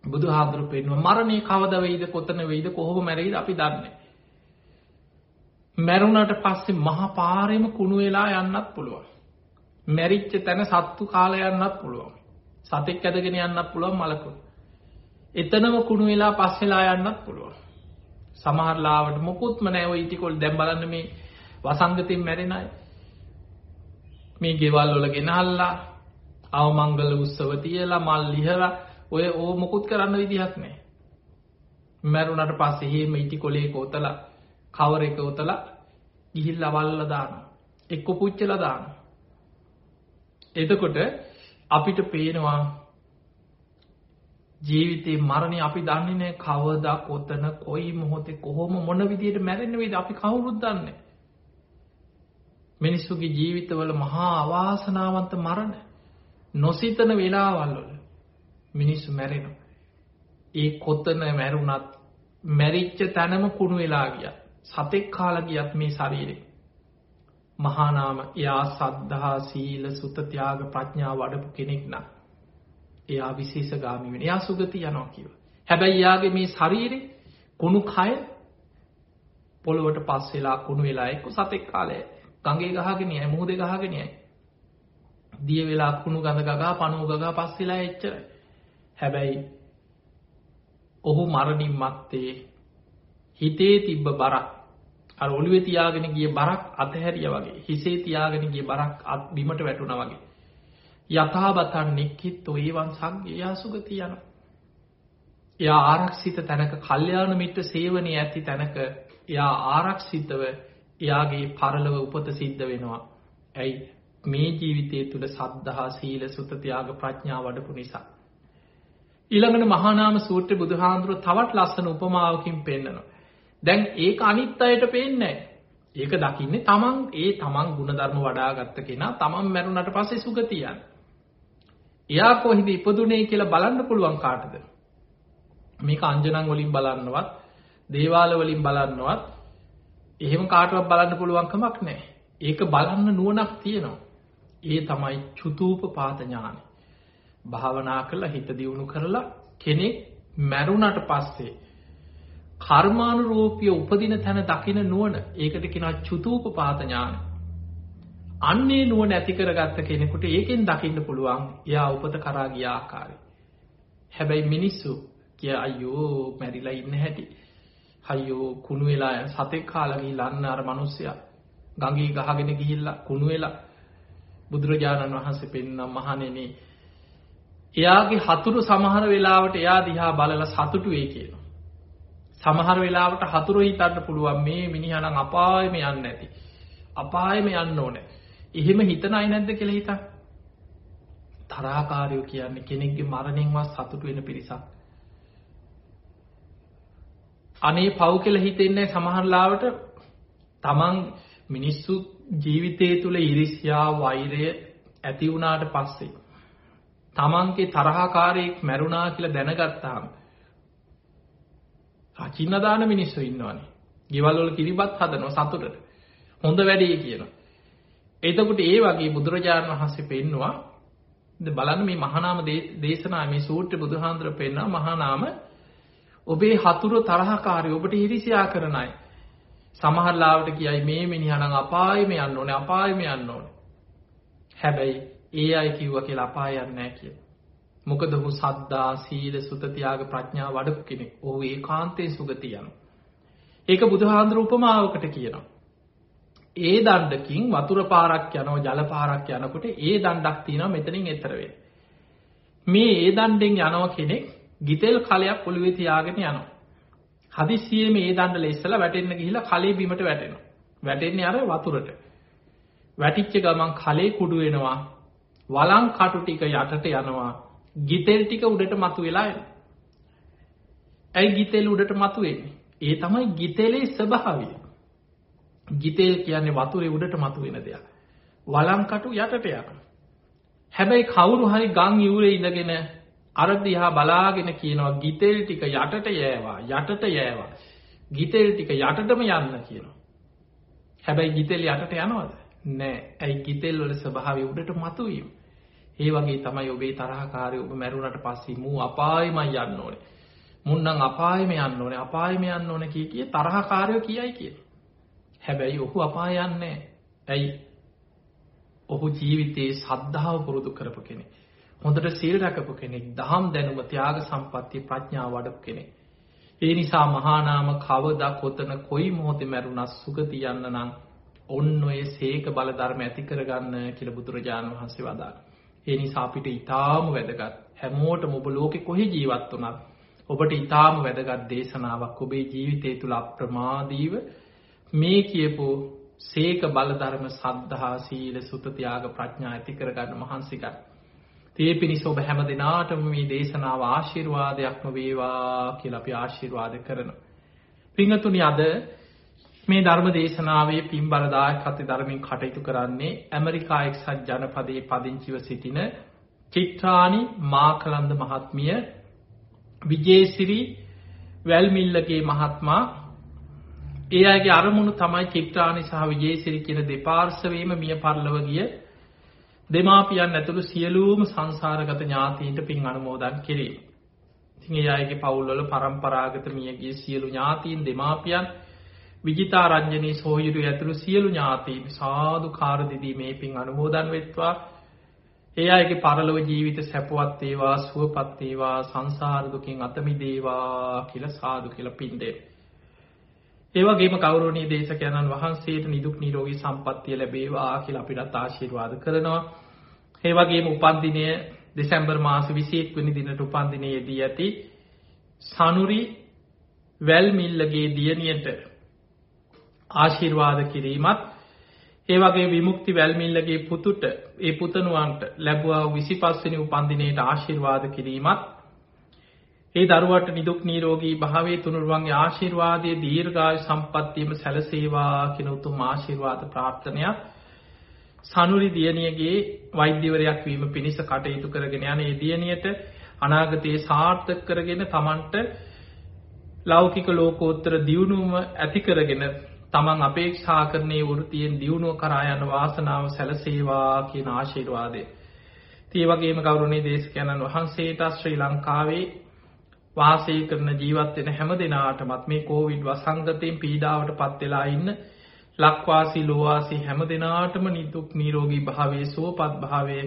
Speaker 1: බුදු හාදුරු පෙන්ව මරණය කවද වෙයිද කොතන වෙයිද කොහොම මැරයිද අපි දන්නේ. මැරුණට පස්සේ මහපාරෙම කුණු වෙලා යන්නත් පුළුවන්. මැරිච්ච තැන සත්තු කාල යන්නත් පුළුවන්. සතෙක් ඇදගෙන යන්නත් පුළුවන් මලකුණ. එතනම කුණු වෙලා පස්සෙලා යන්නත් පුළුවන්. සමහරලාවට මොකුත්ම නෑව ඉටිකොල් දැම් බලන්න මේ වසංගතින් මැරෙනයි. මේ ගෙවල් වල ගෙනහල්ලා අවමංගල උත්සව තියලා මල් ලිහලා ඔය ඕ මොකුත් කරන්න විදිහක් නෑ. මැරුණට පස්සේ හේම ඉටි කොලේ කෝතලා කවර එක උතලා ගිහිල් අවල්ල දාන එක්ක පුච්චල දාන එතකොට අපිට පේනවා ජීවිතේ මරණය අපි දන්නේ කවදා කොතන කොයි මොහොතේ කොහොම මොන විදියට මැරෙන්න වේද අපි කවුරුත් දන්නේ මිනිස්සුගේ ජීවිතවල මහා අවාසනාවන්ත මරණ නොසිතන වෙලාවල් වල මිනිස්සු මැරෙනවා ඒ කොතන මැරුණත් මැරිච්ච තැනම කුණු වෙලා ගියා සතෙක් කාලා ගියත් මේ ශරීරේ මහානාම එයා සද්ධහා සීල සුත ත්‍යාග ප්‍රඥා වඩපු කෙනෙක් නම් එයා විශේෂ ගාමි වෙන. එයා සුගති යනවා කියව. හැබැයි එයාගේ මේ ශරීරේ කුණු කය පොළොවට පස් වෙලා කුණු වෙලා එක්ක සතෙක් කාලය ගඟේ ගහගෙන යයි මුහුදේ ගහගෙන යයි. දිය වෙලා කුණු ගඳ ගගා පණුව ගගා පස් වෙලා එච්චරයි. හැබැයි ඔහු මරණින් මත්තේ හිතේ තිබ්බ බරක් අර ඔළුවේ තියාගෙන ගිය බරක් අතහැරිය වගේ හිසේ තියාගෙන ගිය බරක් අත් බිමට වැටුණා වගේ යථාබතන් නික්කිත්තෝ ඒවන් සංඝයා සුගති යන එයා ආරක්ෂිත තැනක කල්යාණ මිත්‍ර සේවනයේ ඇති තැනක එයා ආරක්ෂිතව එයාගේ පරලව උපත සිද්ධ වෙනවා. ඇයි? මේ ජීවිතය තුළ සද්ධහා සීල සුත ත්‍යාග ප්‍රඥා වඩපු නිසා. ඊළඟට මහානාම සූත්‍ර බුදුහාඳුර තවත් ලස්සන උපමාවකින් පෙන්නනවා. දැන් ඒක අනිත් අයට පේන්නේ ඒක දකින්නේ තමන් ඒ තමන් ගුණධර්ම වඩාගත්ත කෙනා තමන් මැරුණට පස්සේ සුගතියන්. එයා කොහිද ඉපදුනේ කියලා බලන්න පුළුවන් කාටද. මේක අංජනන් වලින් බලන්නවත් දේවාල වලින් බලන්නවත් එහෙම කාටවත් බලන්න පුළුවන්කමක් නෑ. ඒක බලන්න නුවනක් තියෙනවා. ඒ තමයි චුතූප පාතඥාන. භාවනා කරලා හිත දියුණු කරලා කෙනෙක් මැරුණට පස්සේ කර්මානුරූපිය උපදින තැන දකින නුවන ඒකට කෙනා චුතූප පාත ඥාන. අන්නේ නුව නැති කරගත්ත කෙනෙකුට ඒකෙන් දකින්න පුළුවන් එයා උපත කරා ගිය ආකාරය. හැබැයි මිනිස්සු කිය අයියෝ මැරිලා ඉන්න හැටි. අයියෝ කුණු වෙලා සතෙක් කාලා ගිහිල්ලා අන්න අර මිනිස්සයා ගඟේ ගහගෙන ගිහිල්ලා කුණු වෙලා බුදුරජාණන් වහන්සේ පෙන්නම් මහණෙනි එයාගේ හතුරු සමහර වෙලාවට එයා දිහා බලලා සතුටු වෙයි කියනවා. සමහර වෙලාවට හතුරු හිතන්න පුළුවන් මේ මිනිහා නම් අපායෙම යන්නේ නැති. අපායෙම යන්න ඕනේ. එහෙම හිතන අය නැද්ද කියලා හිතන්න. තරහකාරයෝ කියන්නේ කෙනෙක්ගේ මරණයෙන්වත් සතුටු වෙන පිරිසක්. අනේ පව් කියලා හිතෙන්නේ සමහරලාවට තමන් මිනිස්සු ජීවිතය තුළ ඉරිසියා වෛරය ඇති වුණාට පස්සේ තමන්ගේ තරහකාරයෙක් මැරුණා කියලා දැනගත්තාම රචින්නදාන මිනිස්සු ඉන්නවනේ. ගෙවල් වල කිරිබත් හදනවා සතුටට. හොඳ වැඩේ කියනවා. එතකොට ඒ වගේ බුදුරජාණන් වහන්සේ පෙන්නවා බලන්න මේ මහානාම දේශනා මේ සූත්‍ර බුදුහාඳුර පෙන්නවා මහානාම ඔබේ හතුරු තරහකාරී ඔබට හිරිසියා කරන අය. සමහර ලාවට කියයි මේ මිනිහා නම් අපායෙම යන්න ඕනේ අපායෙම යන්න ඕනේ. හැබැයි ඒ අය කිව්වා කියලා අපාය යන්නේ නැහැ කියලා. මොකද ඔහු සද්දා සීල සුත තියාග ප්‍රඥා වඩපු කෙනෙක්. ඔහු ඒකාන්තයෙන් සුගතිය යනවා. ඒක බුදුහාඳුර උපමාවකට කියනවා. ඒ දණ්ඩකින් වතුර පාරක් යනවා ජල පාරක් යනකොට ඒ දණ්ඩක් තියෙනවා මෙතනින් එතර වෙන්න. මේ ඒ දණ්ඩෙන් යනවා කෙනෙක් ගිතෙල් කලයක් ඔළුවේ තියාගෙන යනවා. හදිස්සියෙම ඒ දණ්ඩ ලෙස්සලා වැටෙන්න ගිහිල්ලා කලේ බිමට වැටෙනවා. වැටෙන්නේ අර වතුරට. වැටිච්ච ගමන් කලේ කුඩු වෙනවා. වලං කටු ටික යටට යනවා. ගිතෙල් ටික උඩට මතුවෙලා එනවා. ඇයි ගිතෙල් උඩට මතුවෙන්නේ? ඒ තමයි ගිතෙලේ ස්වභාවය. ගිතෙල් කියන්නේ වතුරේ උඩට මතුවෙන දෙයක්. වලංකටු යටට යනවා. හැබැයි කවුරු හරි ගම් යූරේ ඉඳගෙන අර දිහා බලාගෙන කියනවා ගිතෙල් ටික යටට යෑවා යටට යෑවා. ගිතෙල් ටික යටටම යන්න කියනවා. හැබැයි ගිතෙල් යටට යනවද? නෑ. ඇයි ගිතෙල් වල ස්වභාවය උඩට මතුවීම. ඒ වගේ තමයි ඔබේ තරහකාරී ඔබ මැරුණට පස්සේ මූ අපායෙමයි යන්න ඕනේ. මුන්නම් අපායෙම යන්න ඕනේ අපායෙම යන්න ඕනේ කිය කී තරහකාරයෝ කියයි කියනවා. හැබැයි ඔහු අපාය යන්නේ ඇයි ඔහු ජීවිතයේ සද්ධාව පුරුදු කරපු කෙනෙක්. හොඳට සීල් රැකපු කෙනෙක්, දහම් දැනුම, ත්‍යාග සම්පatti ප්‍රඥාව වඩපු කෙනෙක්. ඒ නිසා මහා නාම කවදා කොතන කොයි මොහොතේ මැරුණත් සුගති යන්න නම් ඔන්න ඔය සීක බල ධර්ම ඇති කරගන්න කියලා බුදුරජාණන් වහන්සේ වදාළා. ඒ නිසා අපිට ඊටාම වැදගත් හැමෝටම ඔබ ලෝකෙ කොහේ ජීවත් වුණත් ඔබට ඊටාම වැදගත් දේශනාවක් ඔබේ ජීවිතය තුළ අප්‍රමාදීව මේ කියපු සේක බලධර්ම සද්ධහා සීල සුතතියාග ප්‍රඥා ඇති කරගන්න මහන්සිකත්. තේ පිණිස ඔබ හැම දෙනාටම මේ දේශනාව ආශිර්වාදයක්ම වේවා කියලා අපි ආශිර්වාද කරන. පිංහතුනි අද මේ ධර්ම දේශනාවේ පින් බලදායක් අති ධර්මින් කටයුතු කරන්නේ ඇමරිකා එක්සත් ජනපදයේ පදිංචිව සිටින චිත්‍රාණි මාකලන්ද මහත්මිය විජේසිරි වැල්මිල්ලගේ මහත්මා ඒ අයගේ අරමුණු තමයි චිත්‍රානි සහ විජේසිරි කියන දෙපාර්ශවීම මිය පරලව ගිය දෙමාපියන් ඇතුළු සියලූම සංසාරගත ඥාතීන්ට පින් අනුමෝදන් කිරීම. ඉතින් ඒ අයගේ පවුල්වල පරම්පරාගත මියගිය සියලු ඥාතීන් දෙමාපියන් විජිතා රංජනී සෝහිරු ඇතුළු සියලු ඥාතීන් සාදු කාරදිදී මේ පින් අනුමෝදන් වෙත්වා ඒ අයගේ පරලොව ජීවිත සැපවත් ඒවා සුවපත් ඒවා සංසාර දුකින් අත මිදේවා කියලා සාදු කියලා පින් දෙන්න. ඒ වගේම ගෞරවනීය දේශකයන්න් වහන්සේට නිදුක් නිරෝගී සම්පන්නිය ලැබේවා කියලා අපිට ආශිර්වාද කරනවා. ඒ වගේම උපන්දිනය දෙසැම්බර් මාස 21 වෙනි දිනට උපන්දිනයේදී ඇති සනුරි වැල්මිල්ලගේ දියණියට ආශිර්වාද කිරීමත් ඒ වගේ විමුක්ති වැල්මිල්ලගේ පුතුට ඒ පුතණුවන්ට ලැබුවා 25 වෙනි උපන්දිනයට ආශිර්වාද කිරීමත් ඒ දරුවට නිදුක් නිරෝගී භාවයේ තුනුරුවන්ගේ ආශිර්වාදයේ දීර්ඝායු සම්පන්නියම සැලසේවා කියන උතුම් ආශිර්වාද ප්‍රාර්ථනයක් සනුරි දියණියගේ වෛද්‍යවරයක් වීම පිණිස කටයුතු කරගෙන යන ඒ දියණියට අනාගතයේ සාර්ථක කරගෙන Tamanට ලෞකික ලෝකෝත්තර දියුණුවම ඇති කරගෙන Taman අපේක්ෂා කරන්නේ වෘත්තියෙන් දියුණුව කරා යන වාසනාව සැලසේවා කියන ආශිර්වාදය. ඒ වගේම ගෞරවනීය දේශකයන්න් වහන්සේට ශ්‍රී ලංකාවේ වාසය කරන ජීවත් වෙන හැම දෙනාටමත් මේ කෝවිඩ් වසංගතයෙන් පීඩාවට පත් වෙලා ඉන්න ලක්වාසි ලෝවාසි හැම දෙනාටම නිදුක් නිරෝගී භාවයේ සුවපත් භාවයේ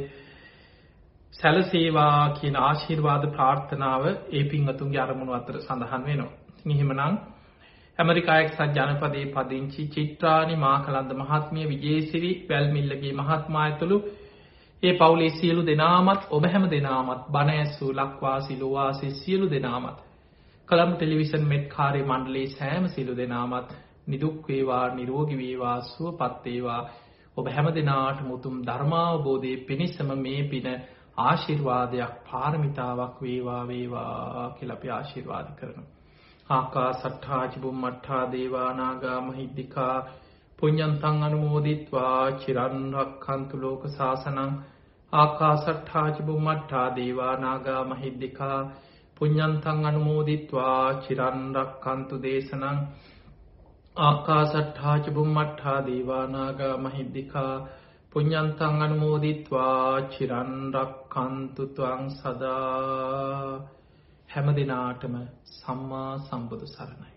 Speaker 1: සැලසේවා කියන ආශිර්වාද ප්‍රාර්ථනාව ඒ පින්වතුන්ගේ අරමුණු අතර සඳහන් වෙනවා. එහෙමනම් ඇමරිකා එක්සත් ජනපදයේ පදිංචි චිත්‍රානි මාකලන්ද මහත්මිය විජේසිරි වැල්මිල්ලගේ මහත්මයා ඇතුළු ඒ පවුලේ සියලු දෙනාමත් ඔබ හැම දෙනාමත් බණ ඇසූ ලක්වාසි ලෝවාසි සියලු දෙනාමත් කළඹ ටෙලිවිෂන් මෙත් කාර්ය මණ්ඩලයේ සෑම සියලු දෙනාමත් නිදුක් වේවා නිරෝගී වේවා සුවපත් වේවා ඔබ හැම දිනාටම උතුම් ධර්මාවබෝධයේ පිණසම මේ පින ආශිර්වාදයක් පාරමිතාවක් වේවා වේවා කියලා අපි ආශිර්වාද කරනවා. ආකාසට්ඨා චුම්මට්ඨා දේවා නාග මහිද්దికා පුඤ්ඤන්තං අනුමෝදිත්වා චිරන් රක්ඛන්තු ලෝක සාසනං ආකාසට්ඨාච බුම්මට්ඨා දේවා නාග මහිද්దికා පුඤ්ඤන්තං අනුමෝදිත්වා චිරන් රක්칸තු දේශනං ආකාසට්ඨාච බුම්මට්ඨා දේවා නාග මහිද්దికා පුඤ්ඤන්තං අනුමෝදිත්වා චිරන් රක්칸තු ත්වං සදා හැම දිනාටම සම්මා සම්බුදු සරණයි.